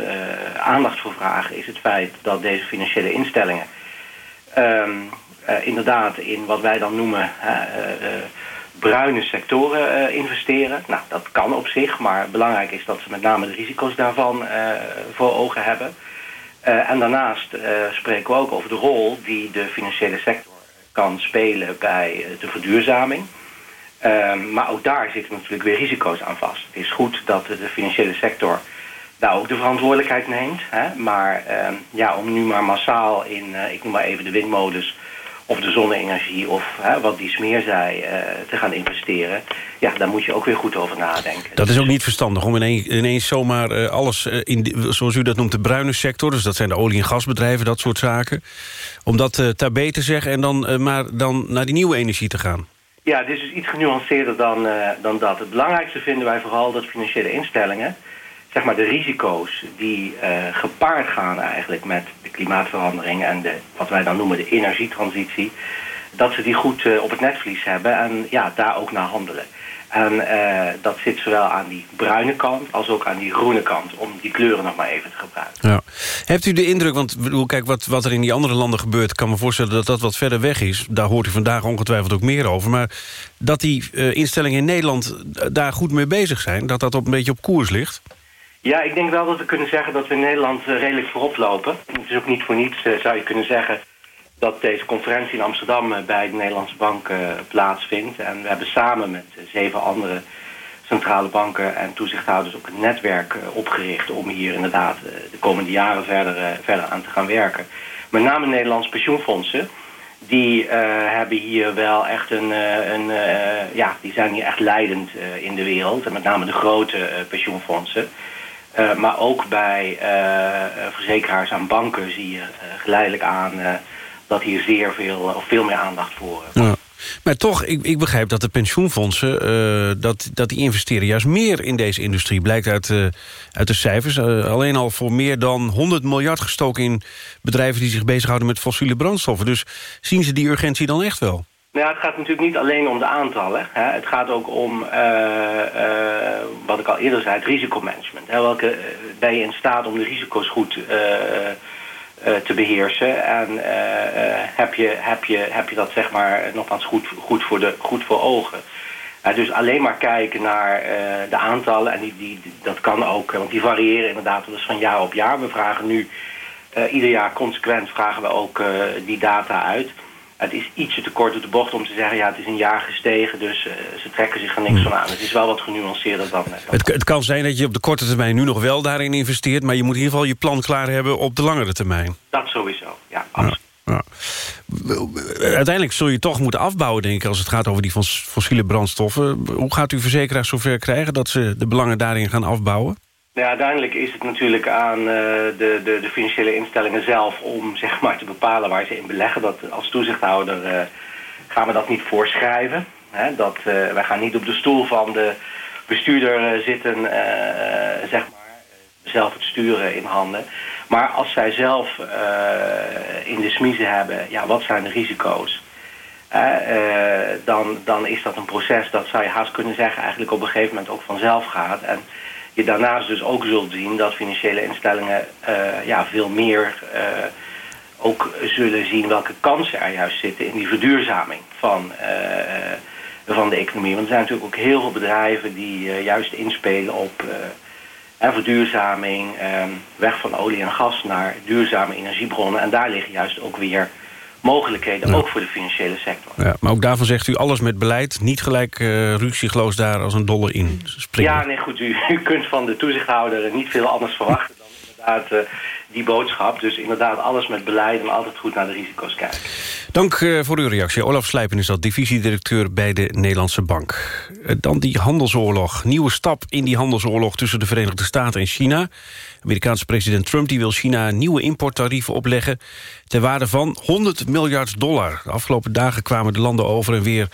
aandacht voor vragen... is het feit dat deze financiële instellingen... Um, inderdaad in wat wij dan noemen... bruine sectoren investeren. Nou, dat kan op zich, maar belangrijk is dat ze met name de risico's daarvan voor ogen hebben... Uh, en daarnaast uh, spreken we ook over de rol die de financiële sector kan spelen bij uh, de verduurzaming. maar ook daar zitten natuurlijk weer risico's aan vast. Het is goed dat de financiële sector daar ook de verantwoordelijkheid neemt. Hè? Maar ja, om nu maar massaal in, ik noem maar even de windmolens of de zonne-energie of hè, wat die smeer zei uh, te gaan investeren. Ja, daar moet je ook weer goed over nadenken. Dat is ook niet verstandig om ineens, ineens zomaar uh, alles, uh, in zoals u dat noemt, de bruine sector... dus dat zijn de olie- en gasbedrijven, dat soort zaken... om dat tabé te zeggen en dan maar dan naar die nieuwe energie te gaan. Ja, dit is iets genuanceerder dan, dan dat. Het belangrijkste vinden wij vooral dat financiële instellingen zeg maar de risico's die uh, gepaard gaan eigenlijk met de klimaatverandering en de, wat wij dan noemen de energietransitie, dat ze die goed uh, op het netvlies hebben en ja, daar ook naar handelen. En uh, dat zit zowel aan die bruine kant als ook aan die groene kant... om die kleuren nog maar even te gebruiken. Ja. Hebt u de indruk, want kijk, wat, wat er in die andere landen gebeurt... kan me voorstellen dat dat wat verder weg is. Daar hoort u vandaag ongetwijfeld ook meer over. Maar dat die instellingen in Nederland daar goed mee bezig zijn... dat dat op een beetje op koers ligt... Ja, ik denk wel dat we kunnen zeggen dat we in Nederland uh, redelijk voorop lopen. Het is ook niet voor niets, uh, zou je kunnen zeggen... dat deze conferentie in Amsterdam uh, bij de Nederlandse Bank plaatsvindt. En we hebben samen met zeven andere centrale banken en toezichthouders ook een netwerk opgericht om hier inderdaad de komende jaren verder, verder aan te gaan werken. Met name Nederlandse pensioenfondsen die hebben hier wel echt een, een ja, die zijn hier echt leidend in de wereld. En met name de grote pensioenfondsen. Maar ook bij verzekeraars en banken zie je geleidelijk aan dat hier zeer veel, of veel meer aandacht voor. Ja. Maar toch, ik, ik begrijp dat de pensioenfondsen... Dat, dat die investeren juist meer in deze industrie. Blijkt uit, uit de cijfers. Alleen al voor meer dan 100 miljard gestoken in bedrijven... die zich bezighouden met fossiele brandstoffen. Dus zien ze die urgentie dan echt wel? Nou het gaat natuurlijk niet alleen om de aantallen. Hè. Het gaat ook om, wat ik al eerder zei, het risicomanagement. Hè. Welke, ben je in staat om de risico's goed te beheersen. En heb, je, heb, je, heb je dat zeg maar nogmaals goed, goed, voor, de, goed voor ogen. dus alleen maar kijken naar de aantallen, en die, die, dat kan ook, want die variëren inderdaad dus van jaar op jaar. We vragen nu, ieder jaar consequent vragen we ook die data uit. Het is ietsje te kort op de bocht om te zeggen... ja, het is een jaar gestegen, dus uh, ze trekken zich er niks van aan. Het is wel wat genuanceerder dan... dan het, het, kan zijn dat je op de korte termijn nu nog wel daarin investeert... maar je moet in ieder geval je plan klaar hebben op de langere termijn. Dat sowieso, ja, absoluut. Ja, Uiteindelijk zul je toch moeten afbouwen, denk ik... als het gaat over die fossiele brandstoffen. Hoe gaat u verzekeraars zover krijgen... dat ze de belangen daarin gaan afbouwen? Nou ja, uiteindelijk is het natuurlijk aan uh, de, de, de, financiële instellingen zelf... om (laughs) zeg maar, te bepalen waar ze in beleggen. Dat, als toezichthouder uh, gaan we dat niet voorschrijven. Hè? Dat, uh, wij gaan niet op de stoel van de bestuurder zitten... zeg maar, zelf het sturen in handen. Maar als zij zelf in de smiezen hebben... ja, wat zijn de risico's... dan, dan is dat een proces dat zou je haast kunnen zeggen... eigenlijk op een gegeven moment ook vanzelf gaat... En, je daarnaast dus ook zult zien dat financiële instellingen uh, ja, veel meer uh, ook zullen zien welke kansen er juist zitten in die verduurzaming van, uh, van de economie. Want er zijn natuurlijk ook heel veel bedrijven die juist inspelen op verduurzaming, weg van olie en gas naar duurzame energiebronnen. En daar liggen juist ook weer mogelijkheden, ook voor de financiële sector. Ja, maar ook daarvan zegt u alles met beleid, niet gelijk uh, ruzieloos daar als een dolle in springen. Ja, nee goed, u, u kunt van de toezichthouder niet veel anders verwachten uh, die boodschap. Dus inderdaad alles met beleid en altijd goed naar de risico's kijken. Dank uh, voor uw reactie. Olaf Slijpen is dat divisiedirecteur bij de Nederlandse Bank. dan die handelsoorlog. Nieuwe stap in die handelsoorlog tussen de Verenigde Staten en China. Amerikaanse president Trump die wil China nieuwe importtarieven opleggen... ter waarde van 100 miljard dollar. De afgelopen dagen kwamen de landen over en weer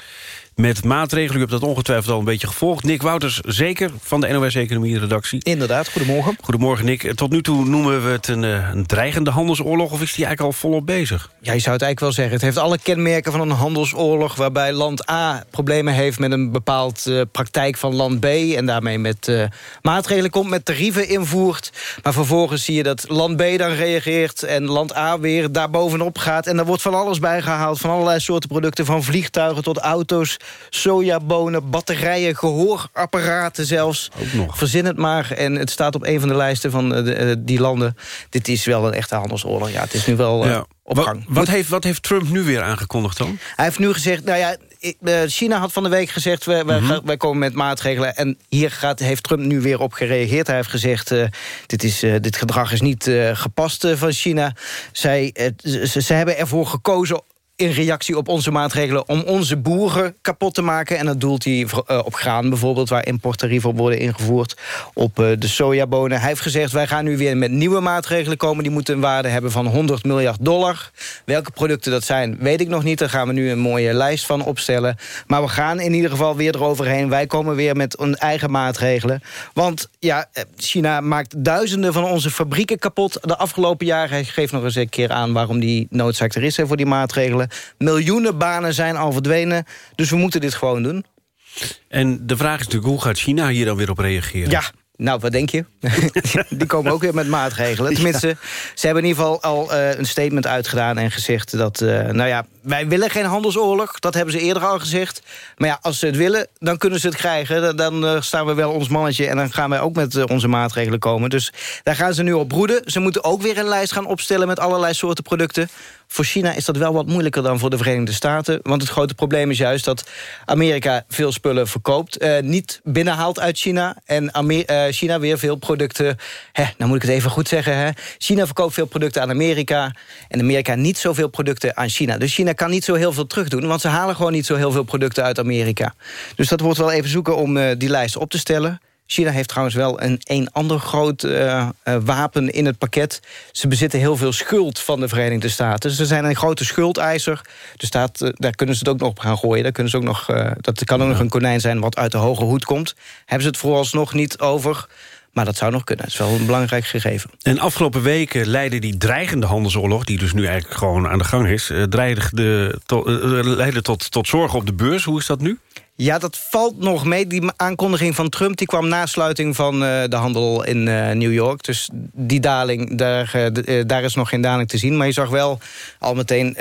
met maatregelen. U hebt dat ongetwijfeld al een beetje gevolgd. Nick Wouters, zeker, van de NOS-economie-redactie. Inderdaad, goedemorgen. Goedemorgen, Nick. Tot nu toe noemen we het een, eh, een, dreigende handelsoorlog... of is die eigenlijk al volop bezig? Ja, je zou het eigenlijk wel zeggen. Het heeft alle kenmerken van een handelsoorlog... waarbij land A problemen heeft met een bepaald uh, praktijk van land B... en daarmee met uh, maatregelen komt, met tarieven invoert. Maar vervolgens zie je dat land B dan reageert... en land A weer daarbovenop gaat. En er wordt van alles bijgehaald, van allerlei soorten producten... van vliegtuigen tot auto's sojabonen, batterijen, gehoorapparaten zelfs. Ook nog. Verzin het maar. En het staat op een van de lijsten van de, eh, die landen. Dit is wel een echte handelsoorlog. Ja, het is nu wel uh, op wat, gang. Wat heeft, wat heeft Trump nu weer aangekondigd dan? Hij heeft nu gezegd, nou ja, eh, China had van de week gezegd... wij, wij, wij komen met maatregelen. En hier gaat, heeft Trump nu weer op gereageerd. Hij heeft gezegd, uh, dit, is, uh, dit gedrag is niet gepast van China. Zij, ze, ze hebben ervoor gekozen in reactie op onze maatregelen om onze boeren kapot te maken. En dat doelt hij uh, op graan bijvoorbeeld, waar importtarieven op worden ingevoerd. Op uh, de sojabonen. Hij heeft gezegd, wij gaan nu weer met nieuwe maatregelen komen. Die moeten een waarde hebben van 100 miljard dollar. Welke producten dat zijn, weet ik nog niet. Daar gaan we nu een mooie lijst van opstellen. Maar we gaan in ieder geval weer eroverheen. Wij komen weer met een eigen maatregelen. Want ja, eh, China maakt duizenden van onze fabrieken kapot. De afgelopen jaren, hij geeft nog eens een keer aan... waarom die noodzaak er is voor die maatregelen. Miljoenen banen zijn al verdwenen. Dus we moeten dit gewoon doen. En de vraag is natuurlijk, hoe gaat China hier dan weer op reageren? Ja, nou, wat denk je? (laughs) die komen ook weer met maatregelen. Tenminste, ze hebben in ieder geval al uh, een statement uitgedaan en gezegd dat... Uh, nou ja, wij willen geen handelsoorlog. Dat hebben ze eerder al gezegd. Maar ja, als ze het willen, dan kunnen ze het krijgen. Dan, dan uh, staan we wel ons mannetje en dan gaan wij ook met onze maatregelen komen. Dus daar gaan ze nu op broeden. Ze moeten ook weer een lijst gaan opstellen met allerlei soorten producten. Voor China is dat wel wat moeilijker dan voor de Verenigde Staten. Want het grote probleem is juist dat Amerika veel spullen verkoopt. Eh, niet binnenhaalt uit China. En eh, China weer veel producten... Hè, nou moet ik het even goed zeggen. Hè. China verkoopt veel producten aan Amerika. En Amerika niet zoveel producten aan China. Dus China kan niet zo heel veel terugdoen. Want ze halen gewoon niet zo heel veel producten uit Amerika. Dus dat wordt wel even zoeken om uh, die lijst op te stellen. China heeft trouwens wel een een ander groot uh, uh, wapen in het pakket. Ze bezitten heel veel schuld van de Verenigde Staten. Ze zijn een grote schuldeiser. Dus dat, uh, daar kunnen ze het ook nog op gaan gooien. Daar kunnen ze ook nog, dat kan ook nog een konijn zijn wat uit de hoge hoed komt. Hebben ze het vooralsnog niet over... Maar dat zou nog kunnen. Dat is wel een belangrijk gegeven. En afgelopen weken leidde die dreigende handelsoorlog... die dus nu eigenlijk gewoon aan de gang is... dreigde to, leidde tot, tot zorgen op de beurs. Hoe is dat nu? Ja, dat valt nog mee. Die aankondiging van Trump die kwam na sluiting van uh, de handel in uh, New York. Dus die daling, daar, uh, daar is nog geen daling te zien. Maar je zag wel al meteen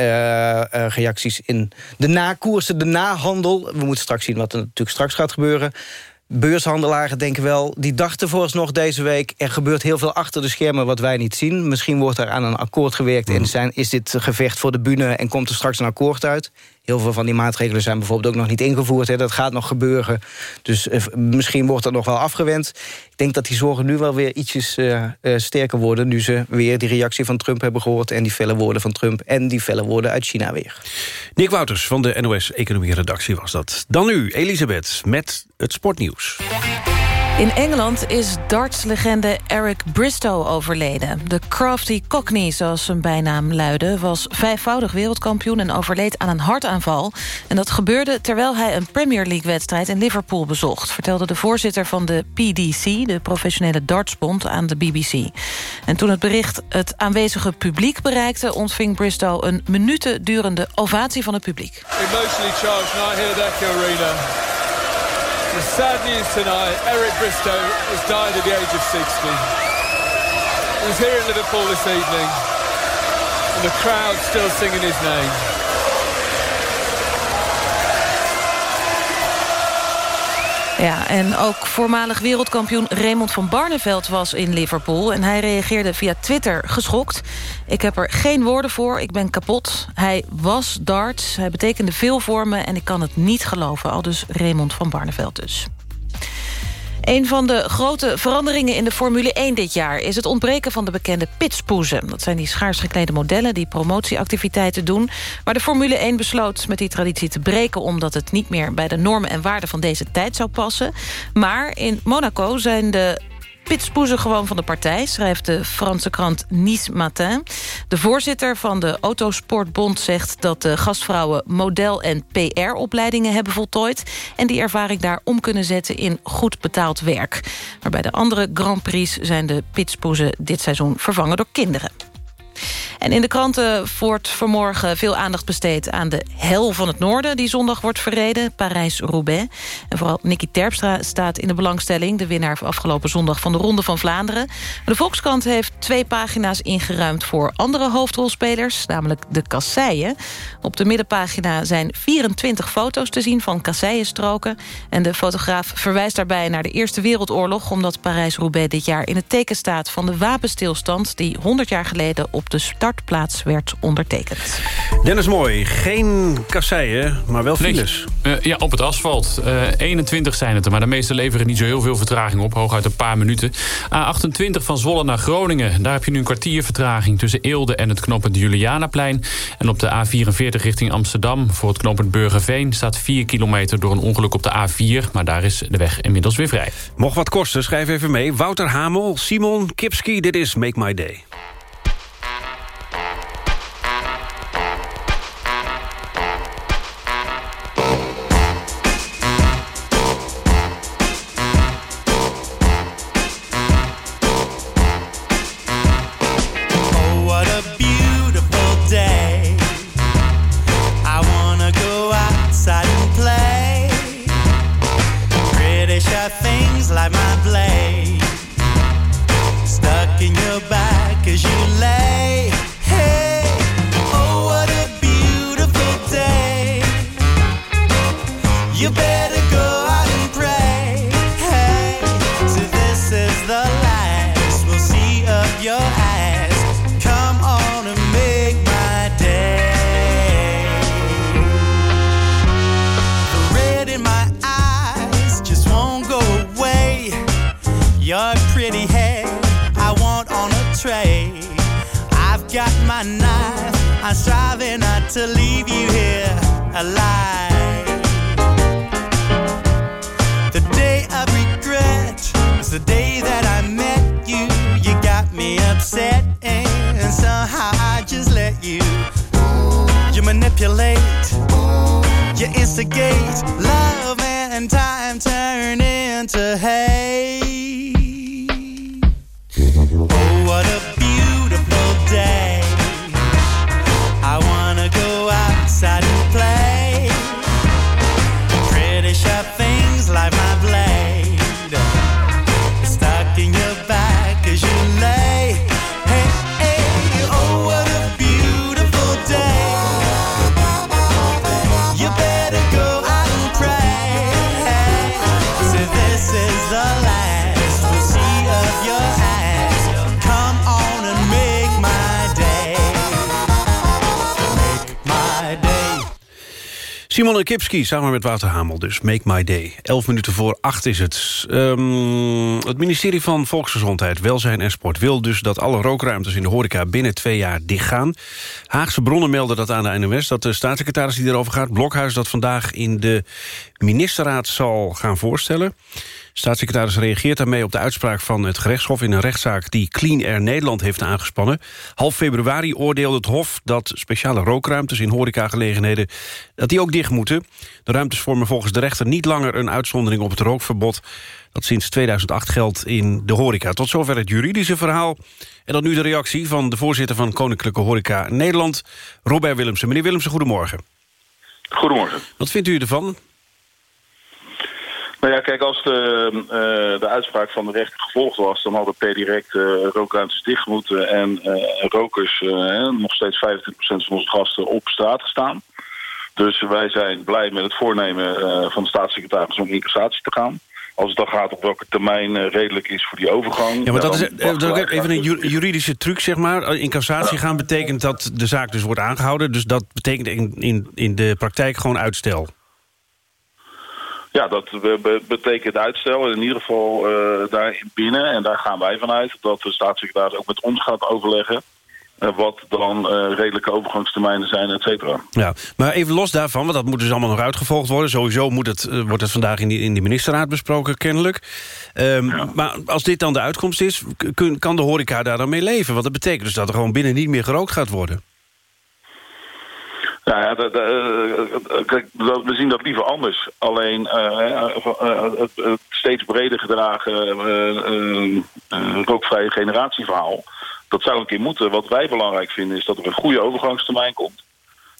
reacties in de nakoersen, de nahandel. We moeten straks zien wat er natuurlijk straks gaat gebeuren. Beurshandelaren denken wel, die dachten vooralsnog deze week... er gebeurt heel veel achter de schermen wat wij niet zien. Misschien wordt er aan een akkoord gewerkt... en zijn, is dit gevecht voor de bühne en komt er straks een akkoord uit. Heel veel van die maatregelen zijn bijvoorbeeld ook nog niet ingevoerd. Hè. Dat gaat nog gebeuren. Dus uh, misschien wordt dat nog wel afgewend. Ik denk dat die zorgen nu wel weer ietsjes uh, uh, sterker worden... nu ze weer die reactie van Trump hebben gehoord... en die felle woorden van Trump en die felle woorden uit China weer. Nick Wouters van de NOS Economie Redactie was dat. Dan nu, Elisabeth, met het sportnieuws. In Engeland is dartslegende Eric Bristow overleden. De Crafty Cockney, zoals zijn bijnaam luidde... was vijfvoudig wereldkampioen en overleed aan een hartaanval. En dat gebeurde terwijl hij een Premier League-wedstrijd in Liverpool bezocht... vertelde de voorzitter van de PDC, de professionele dartsbond, aan de BBC. En toen het bericht het aanwezige publiek bereikte... ontving Bristow een minuten durende ovatie van het publiek. Emotionally charged here at Echo Arena. The sad news tonight, Eric Bristow has died at the age of 60. He was here in Liverpool this evening, and the crowd still singing his name. Ja, en ook voormalig wereldkampioen Raymond van Barneveld was in Liverpool... en hij reageerde via Twitter geschokt. Ik heb er geen woorden voor, ik ben kapot. Hij was darts, hij betekende veel voor me... en ik kan het niet geloven, al dus Raymond van Barneveld dus. Een van de grote veranderingen in de Formule 1 dit jaar... is het ontbreken van de bekende pitspoezen. Dat zijn die schaars geklede modellen die promotieactiviteiten doen. Maar de Formule 1 besloot met die traditie te breken... omdat het niet meer bij de normen en waarden van deze tijd zou passen. Maar in Monaco zijn de pitspoezen gewoon van de partij... schrijft de Franse krant Nice Matin. De voorzitter van de Autosportbond zegt dat de gastvrouwen... model- en PR-opleidingen hebben voltooid... en die ervaring daar om kunnen zetten in goed betaald werk. Maar bij de andere Grand Prix zijn de pitspoezen dit seizoen vervangen door kinderen. En in de kranten wordt vanmorgen veel aandacht besteed... aan de hel van het noorden die zondag wordt verreden, Parijs-Roubaix. En vooral Nicky Terpstra staat in de belangstelling... de winnaar afgelopen zondag van de Ronde van Vlaanderen. De Volkskrant heeft twee pagina's ingeruimd voor andere hoofdrolspelers... namelijk de kasseien. Op de middenpagina zijn 24 foto's te zien van kasseienstroken. En de fotograaf verwijst daarbij naar de Eerste Wereldoorlog... omdat Parijs-Roubaix dit jaar in het teken staat van de wapenstilstand... die 100 jaar geleden op de startplaats werd ondertekend. Dennis Mooi, geen kasseien, maar wel files. Nee, uh, ja, op het asfalt. Uh, 21 zijn het er, maar de meeste leveren niet zo heel veel vertraging op. Hooguit een paar minuten. A28 van Zwolle naar Groningen. Daar heb je nu een kwartier vertraging tussen Eelde en het knooppunt Julianaplein. En op de A44 richting Amsterdam voor het knooppunt Burgerveen... staat 4 kilometer door een ongeluk op de A4. Maar daar is de weg inmiddels weer vrij. Mocht wat kosten, schrijf even mee. Wouter Hamel, Simon Kipski, dit is make my day. Simon Kipski samen met Wouter Hamel dus. Make my day. Elf minuten voor acht is het. Ehm, het ministerie van Volksgezondheid, Welzijn en Sport... wil dus dat alle rookruimtes in de horeca binnen twee jaar dichtgaan. Haagse bronnen melden dat aan de NOS... dat de staatssecretaris die erover gaat, Blokhuis... dat vandaag in de ministerraad zal gaan voorstellen. Staatssecretaris reageert daarmee op de uitspraak van het gerechtshof... in een rechtszaak die Clean Air Nederland heeft aangespannen. Half februari oordeelde het Hof dat speciale rookruimtes... in horecagelegenheden dat die ook dicht moeten. De ruimtes vormen volgens de rechter niet langer een uitzondering op het rookverbod... dat sinds 2008 geldt in de horeca. Tot zover het juridische verhaal. En dan nu de reactie van de voorzitter van Koninklijke Horeca Nederland... Robert Willemsen. Meneer Willemsen, goedemorgen. Goedemorgen. Wat vindt u ervan? Nou ja, kijk, als de, eh, de uitspraak van de rechter gevolgd was... dan hadden per direct eh, rookruimtes dicht moeten... en eh, rokers, eh, nog steeds 25% van onze gasten op straat gestaan. Dus wij zijn blij met het voornemen eh, van de staatssecretaris om in cassatie te gaan. Als het dan gaat op welke termijn eh, redelijk is voor die overgang... Ja, maar dat is eh, even een ju- juridische truc, zeg maar. In cassatie gaan betekent dat de zaak dus wordt aangehouden. Dus dat betekent in, in, in de praktijk gewoon uitstel. Ja, dat be- be- betekent uitstel. In ieder geval eh, daar binnen. En daar gaan wij vanuit dat de staatssecretaris ook met ons gaat overleggen. eh, wat dan eh, redelijke overgangstermijnen zijn, et cetera. Ja, maar even los daarvan, want dat moet dus allemaal nog uitgevolgd worden. Sowieso moet het, wordt het vandaag in, die, in de ministerraad besproken, kennelijk. Ehm, Maar als dit dan de uitkomst is, kun- kan de horeca daar dan mee leven? Want dat betekent dus dat er gewoon binnen niet meer gerookt gaat worden. Nou ja, dat- dat, eh, dat- we zien dat liever anders. Alleen eh, eh, eh, het, steeds breder gedragen eh, eh, eh, rookvrije generatieverhaal... dat zou een keer moeten. Wat wij belangrijk vinden is dat er een goede overgangstermijn komt.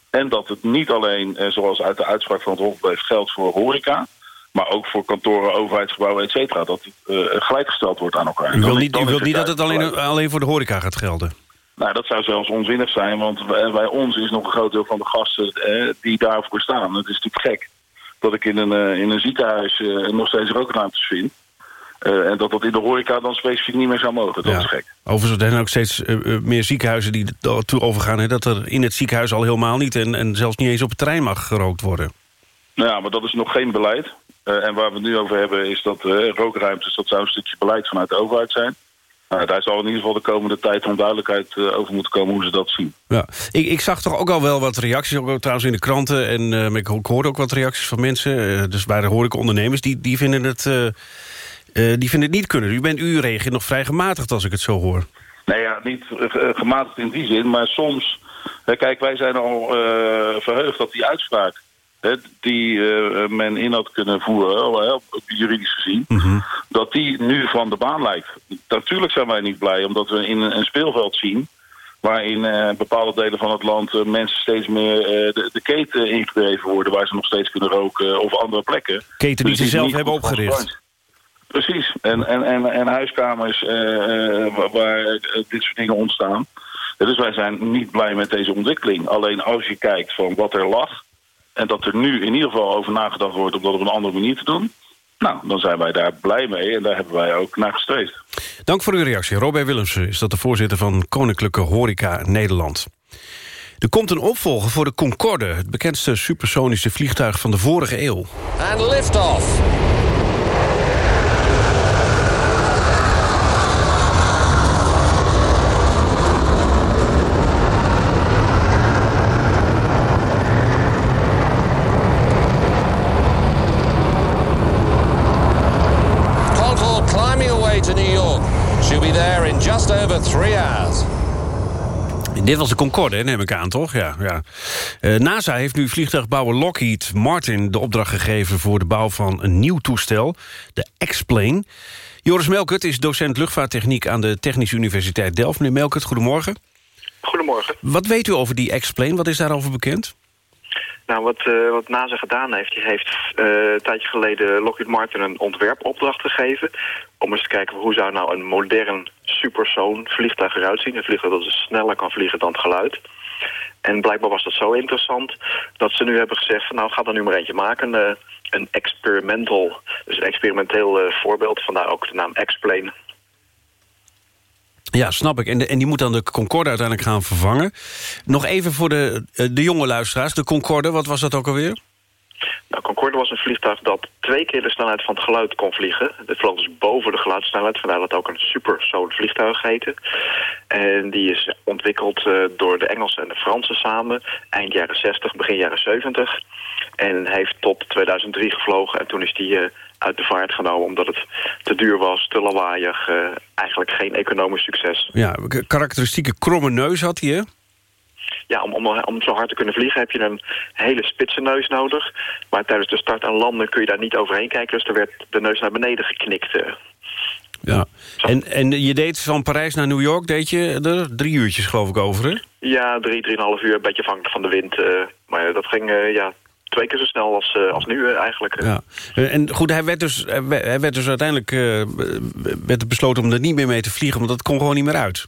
En dat het niet alleen, eh, zoals uit de uitspraak van het Hof blijft, geldt voor horeca... maar ook voor kantoren, overheidsgebouwen, et cetera. Dat het eh, gelijkgesteld wordt aan elkaar. U wilt niet, u wilt niet dat het alleen, alleen voor de horeca gaat gelden? Nou, dat zou zelfs onzinnig zijn, want bij, ons is nog een groot deel van de gasten eh, die daarvoor staan. Het is natuurlijk gek dat ik in een, eh, in een ziekenhuis eh, nog steeds rookruimtes vind. Eh, en dat dat in de horeca dan specifiek niet meer zou mogen. Dat Ja. is gek. Overigens, er zijn ook steeds meer ziekenhuizen die toe overgaan... Hè, dat er in het ziekenhuis al helemaal niet... En, en zelfs niet eens op het terrein mag gerookt worden. Nou ja, maar dat is nog geen beleid. En waar we het nu over hebben is dat rookruimtes... dat zou een stukje beleid vanuit de overheid zijn. Nou, daar zal in ieder geval de komende tijd onduidelijkheid eh, over moeten komen hoe ze dat zien. Ja. Ik, ik zag toch ook al wel wat reacties, ook trouwens in de kranten... en eh, ik, hoorde ook wat reacties van mensen. eh, dus bij de horecaondernemers, die, die, vinden het, die vinden het niet kunnen. U, bent, u reageert nog vrij gematigd als ik het zo hoor. Nee, ja, niet gematigd in die zin, maar soms... kijk, wij zijn al verheugd dat die uitspraak... die eh, men in had kunnen voeren, juridisch gezien... dat die nu van de baan lijkt. Natuurlijk zijn wij niet blij, omdat we in een, speelveld zien... waarin eh, bepaalde delen van het land eh, mensen steeds meer de, de keten ingedreven worden... waar ze nog steeds kunnen roken of andere plekken. Keten die Dus ze zelf hebben opgericht. Precies. En, en, en, en huiskamers waar, dit soort dingen ontstaan. Dus wij zijn niet blij met deze ontwikkeling. Alleen als je kijkt van wat er lag... en dat er nu in ieder geval over nagedacht wordt... om dat op een andere manier te doen... nou, dan zijn wij daar blij mee en daar hebben wij ook naar gestreefd. Dank voor uw reactie. Robert Willemsen is dat de voorzitter van Koninklijke Horeca Nederland. Er komt een opvolger voor de Concorde... het bekendste supersonische vliegtuig van de vorige eeuw. And liftoff. Dit was de Concorde, hè, neem ik aan, toch? Ja, ja. Eh, NASA heeft nu vliegtuigbouwer Lockheed Martin de opdracht gegeven... voor de bouw van een nieuw toestel, de X-Plane. Joris Melkert is docent luchtvaarttechniek aan de Technische Universiteit Delft. Meneer Melkert, goedemorgen. Goedemorgen. Wat weet u over die X-Plane? Wat is daarover bekend? Nou, wat, eh, wat NASA gedaan heeft, die heeft eh, een tijdje geleden Lockheed Martin een ontwerpopdracht gegeven. Om eens te kijken hoe zou nou een modern supersoon vliegtuig eruit zien. Een vliegtuig dat sneller kan vliegen dan het geluid. En blijkbaar was dat zo interessant dat ze nu hebben gezegd... Van, nou, ga er nu maar eentje maken. eh, een experimental, dus een experimenteel eh, voorbeeld. Vandaar ook de naam X-Plane. Ja, snap ik. En, de- en die moet dan de Concorde uiteindelijk gaan vervangen. Nog even voor de, eh, de jonge luisteraars. De Concorde, wat was dat ook alweer? Nou, Concorde was een vliegtuig dat twee keer de snelheid van het geluid kon vliegen. Het vloog dus boven de geluidssnelheid, vandaar dat het ook een supersoon vliegtuig heette. En die is ontwikkeld eh, door de Engelsen en de Fransen samen, eind jaren 60, begin jaren 70. En heeft tot 2003 gevlogen en toen is die eh, uit de vaart genomen omdat het te duur was, te lawaaiig, eh, eigenlijk geen economisch succes. Ja, karakteristieke kromme neus had hij, hè? Ja, om, om, om zo hard te kunnen vliegen heb je een hele spitse neus nodig. Maar tijdens de start en landen kun je daar niet overheen kijken. Dus er werd de neus naar beneden geknikt. eh. Ja. En, en je deed van Parijs naar New York, deed je er drie uurtjes geloof ik over, hè? Ja, drie, drieënhalf uur, een beetje afhankelijk van de wind. eh. maar dat ging eh, ja, twee keer zo snel als, als nu eigenlijk. Ja. En goed, hij werd dus, hij werd- dus uiteindelijk werd besloten om er niet meer mee te vliegen... want dat kon gewoon niet meer uit.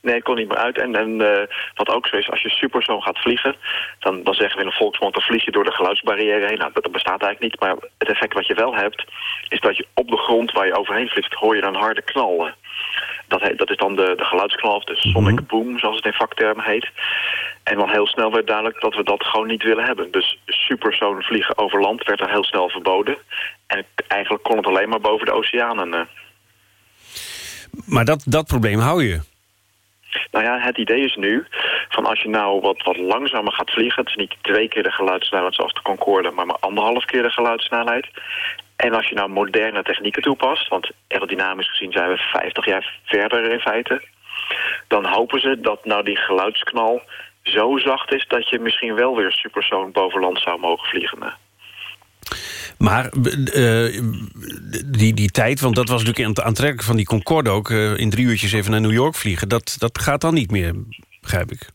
Nee, het kon niet meer uit. En, en eh, wat ook zo is, als je superzoon gaat vliegen... Dan, dan zeggen we in een volksmond, dan vlieg je door de geluidsbarrière heen. Nou, dat, dat bestaat eigenlijk niet. Maar het effect wat je wel hebt, is dat je op de grond waar je overheen vliegt... hoor je een harde knal. Dat, heet, dat is dan de, de geluidsknal, of de sonic boom, zoals het in vaktermen heet. En dan heel snel werd duidelijk dat we dat gewoon niet willen hebben. Dus superzoon vliegen over land werd er heel snel verboden. En eigenlijk kon het alleen maar boven de oceanen... eh. Maar dat, dat probleem hou je. Nou ja, het idee is nu, van als je nou wat, wat langzamer gaat vliegen... het is niet twee keer de geluidssnelheid zoals de Concorde... maar maar anderhalf keer de geluidssnelheid... en als je nou moderne technieken toepast... want aerodynamisch gezien zijn we 50 jaar verder in feite... dan hopen ze dat nou die geluidsknal zo zacht is... dat je misschien wel weer supersoon boven land zou mogen vliegen. Maar eh, die, die tijd, want dat was natuurlijk aant- aantrekkelijk van die Concorde ook... eh, in drie uurtjes even naar New York vliegen, dat, dat gaat dan niet meer, begrijp ik.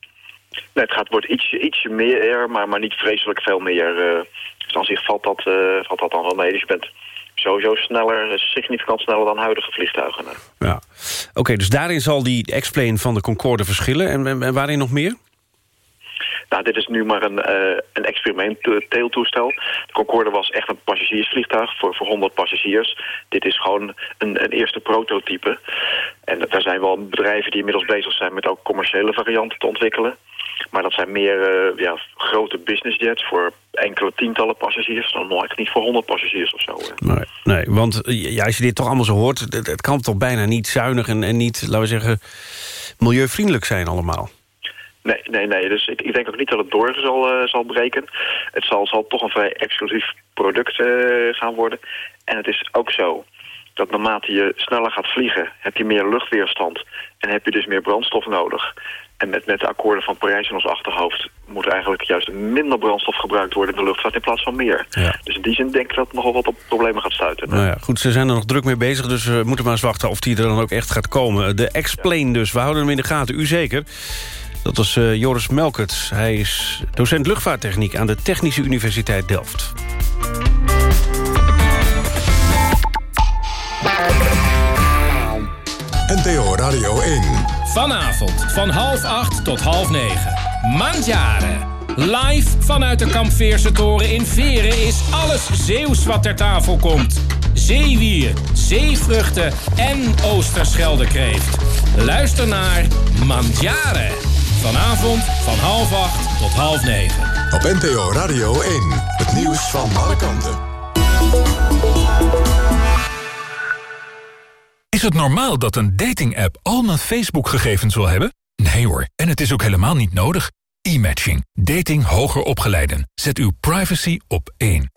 Nee, het gaat, wordt ietsje, ietsje meer, maar, maar niet vreselijk veel meer. eh. dus aan zich valt dat, valt dat dan wel mee. Dus je bent sowieso sneller, significant sneller dan huidige vliegtuigen. Ja. Oké, dus daarin zal die X-plane van de Concorde verschillen. En, en, en waarin nog meer? Nou, dit is nu maar een, eh een experimenteeltoestel. De Concorde was echt een passagiersvliegtuig voor, voor 100 passagiers. Dit is gewoon een, een eerste prototype. En er zijn wel bedrijven die inmiddels bezig zijn met ook commerciële varianten te ontwikkelen. Maar dat zijn meer eh, ja, grote businessjets voor enkele tientallen passagiers. Dan nooit niet voor 100 passagiers of zo. eh. Nee, nee want ja, als je dit toch allemaal zo hoort... het, het kan toch bijna niet zuinig en, en niet, laten we zeggen... milieuvriendelijk zijn allemaal. Nee, nee, nee. Dus ik, ik denk ook niet dat het door zal, eh, zal breken. Het zal, zal toch een vrij exclusief product eh, gaan worden. En het is ook zo dat naarmate je sneller gaat vliegen... heb je meer luchtweerstand en heb je dus meer brandstof nodig. En met, met de akkoorden van Parijs in ons achterhoofd... moet eigenlijk juist minder brandstof gebruikt worden in de luchtvaart... in plaats van meer. Dus in die zin denk ik dat het nogal wat op problemen gaat stuiten. Nou ja, goed, ze zijn er nog druk mee bezig, dus we moeten maar eens wachten of die er dan ook echt gaat komen. De X-Plane dus, we houden hem in de gaten, u zeker. Dat was eh, Joris Melkert. Hij is docent luchtvaarttechniek aan de Technische Universiteit Delft. NTO Radio 1. Vanavond van half acht tot half negen. Mandjaren. Live vanuit de Kampveerse toren in Veren is alles Zeeuws wat ter tafel komt. Zeewier, zeevruchten en Oosterscheldekreeft. Luister naar Mandjaren. Vanavond van half acht tot half negen. Op NTO Radio 1. Het nieuws van alle kanten. Is het normaal dat een dating-app al mijn Facebook-gegevens wil hebben? Nee hoor, en het is ook helemaal niet nodig. E-matching. Dating hoger opgeleiden. Zet uw privacy op één.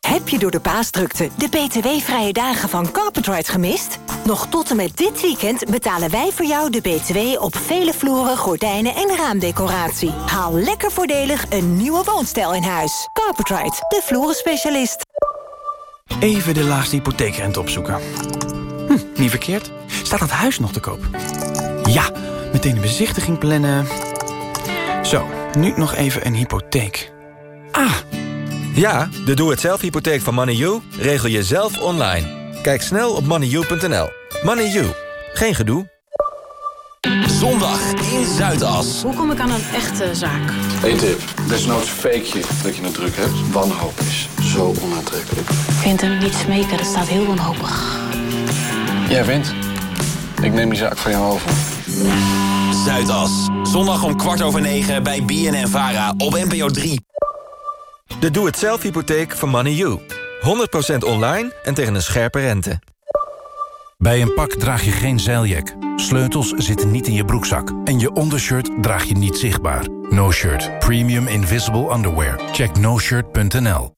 Heb je door de paasdrukte de btw-vrije dagen van Carpetride gemist? Nog tot en met dit weekend betalen wij voor jou de btw op vele vloeren, gordijnen en raamdecoratie. Haal lekker voordelig een nieuwe woonstijl in huis. Carpetride, de vloerenspecialist. Even de laagste hypotheekrente opzoeken. Hm, niet verkeerd. Staat dat huis nog te koop? Ja, meteen een bezichtiging plannen. Zo, nu nog even een hypotheek. Ah, Ja, de doe-het-zelf-hypotheek van MoneyU regel je zelf online. Kijk snel op moneyu.nl. MoneyU, geen gedoe. Zondag in Zuidas. Hoe kom ik aan een echte zaak? Eén tip. Desnoods fake je dat je het druk hebt. Wanhoop is zo onaantrekkelijk. Ik vind hem niet smeken, dat staat heel wanhopig. Jij wint. Ik neem die zaak van jou over. Zuidas. Zondag om kwart over negen bij BNN Vara op NPO 3. De doe-het-zelf-hypotheek van MoneyU. 100% online en tegen een scherpe rente. Bij een pak draag je geen zeiljak. Sleutels zitten niet in je broekzak. En je ondershirt draag je niet zichtbaar. No Shirt. Premium Invisible Underwear. Check noshirt.nl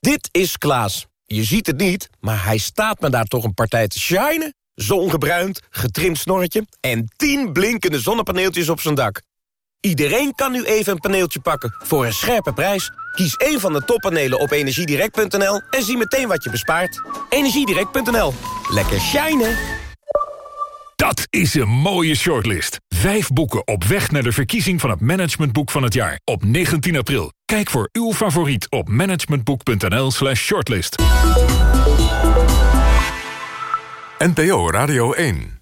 Dit is Klaas. Je ziet het niet, maar hij staat me daar toch een partij te shinen. Zongebruind, getrimd snorretje en 10 blinkende zonnepaneeltjes op zijn dak. Iedereen kan nu even een paneeltje pakken voor een scherpe prijs. Kies één van de toppanelen op energiedirect.nl en zie meteen wat je bespaart. Energiedirect.nl. Lekker shinen! Dat is een mooie shortlist. Vijf boeken op weg naar de verkiezing van het managementboek van het jaar. Op 19 april. Kijk voor uw favoriet op managementboek.nl slash shortlist. NPO Radio 1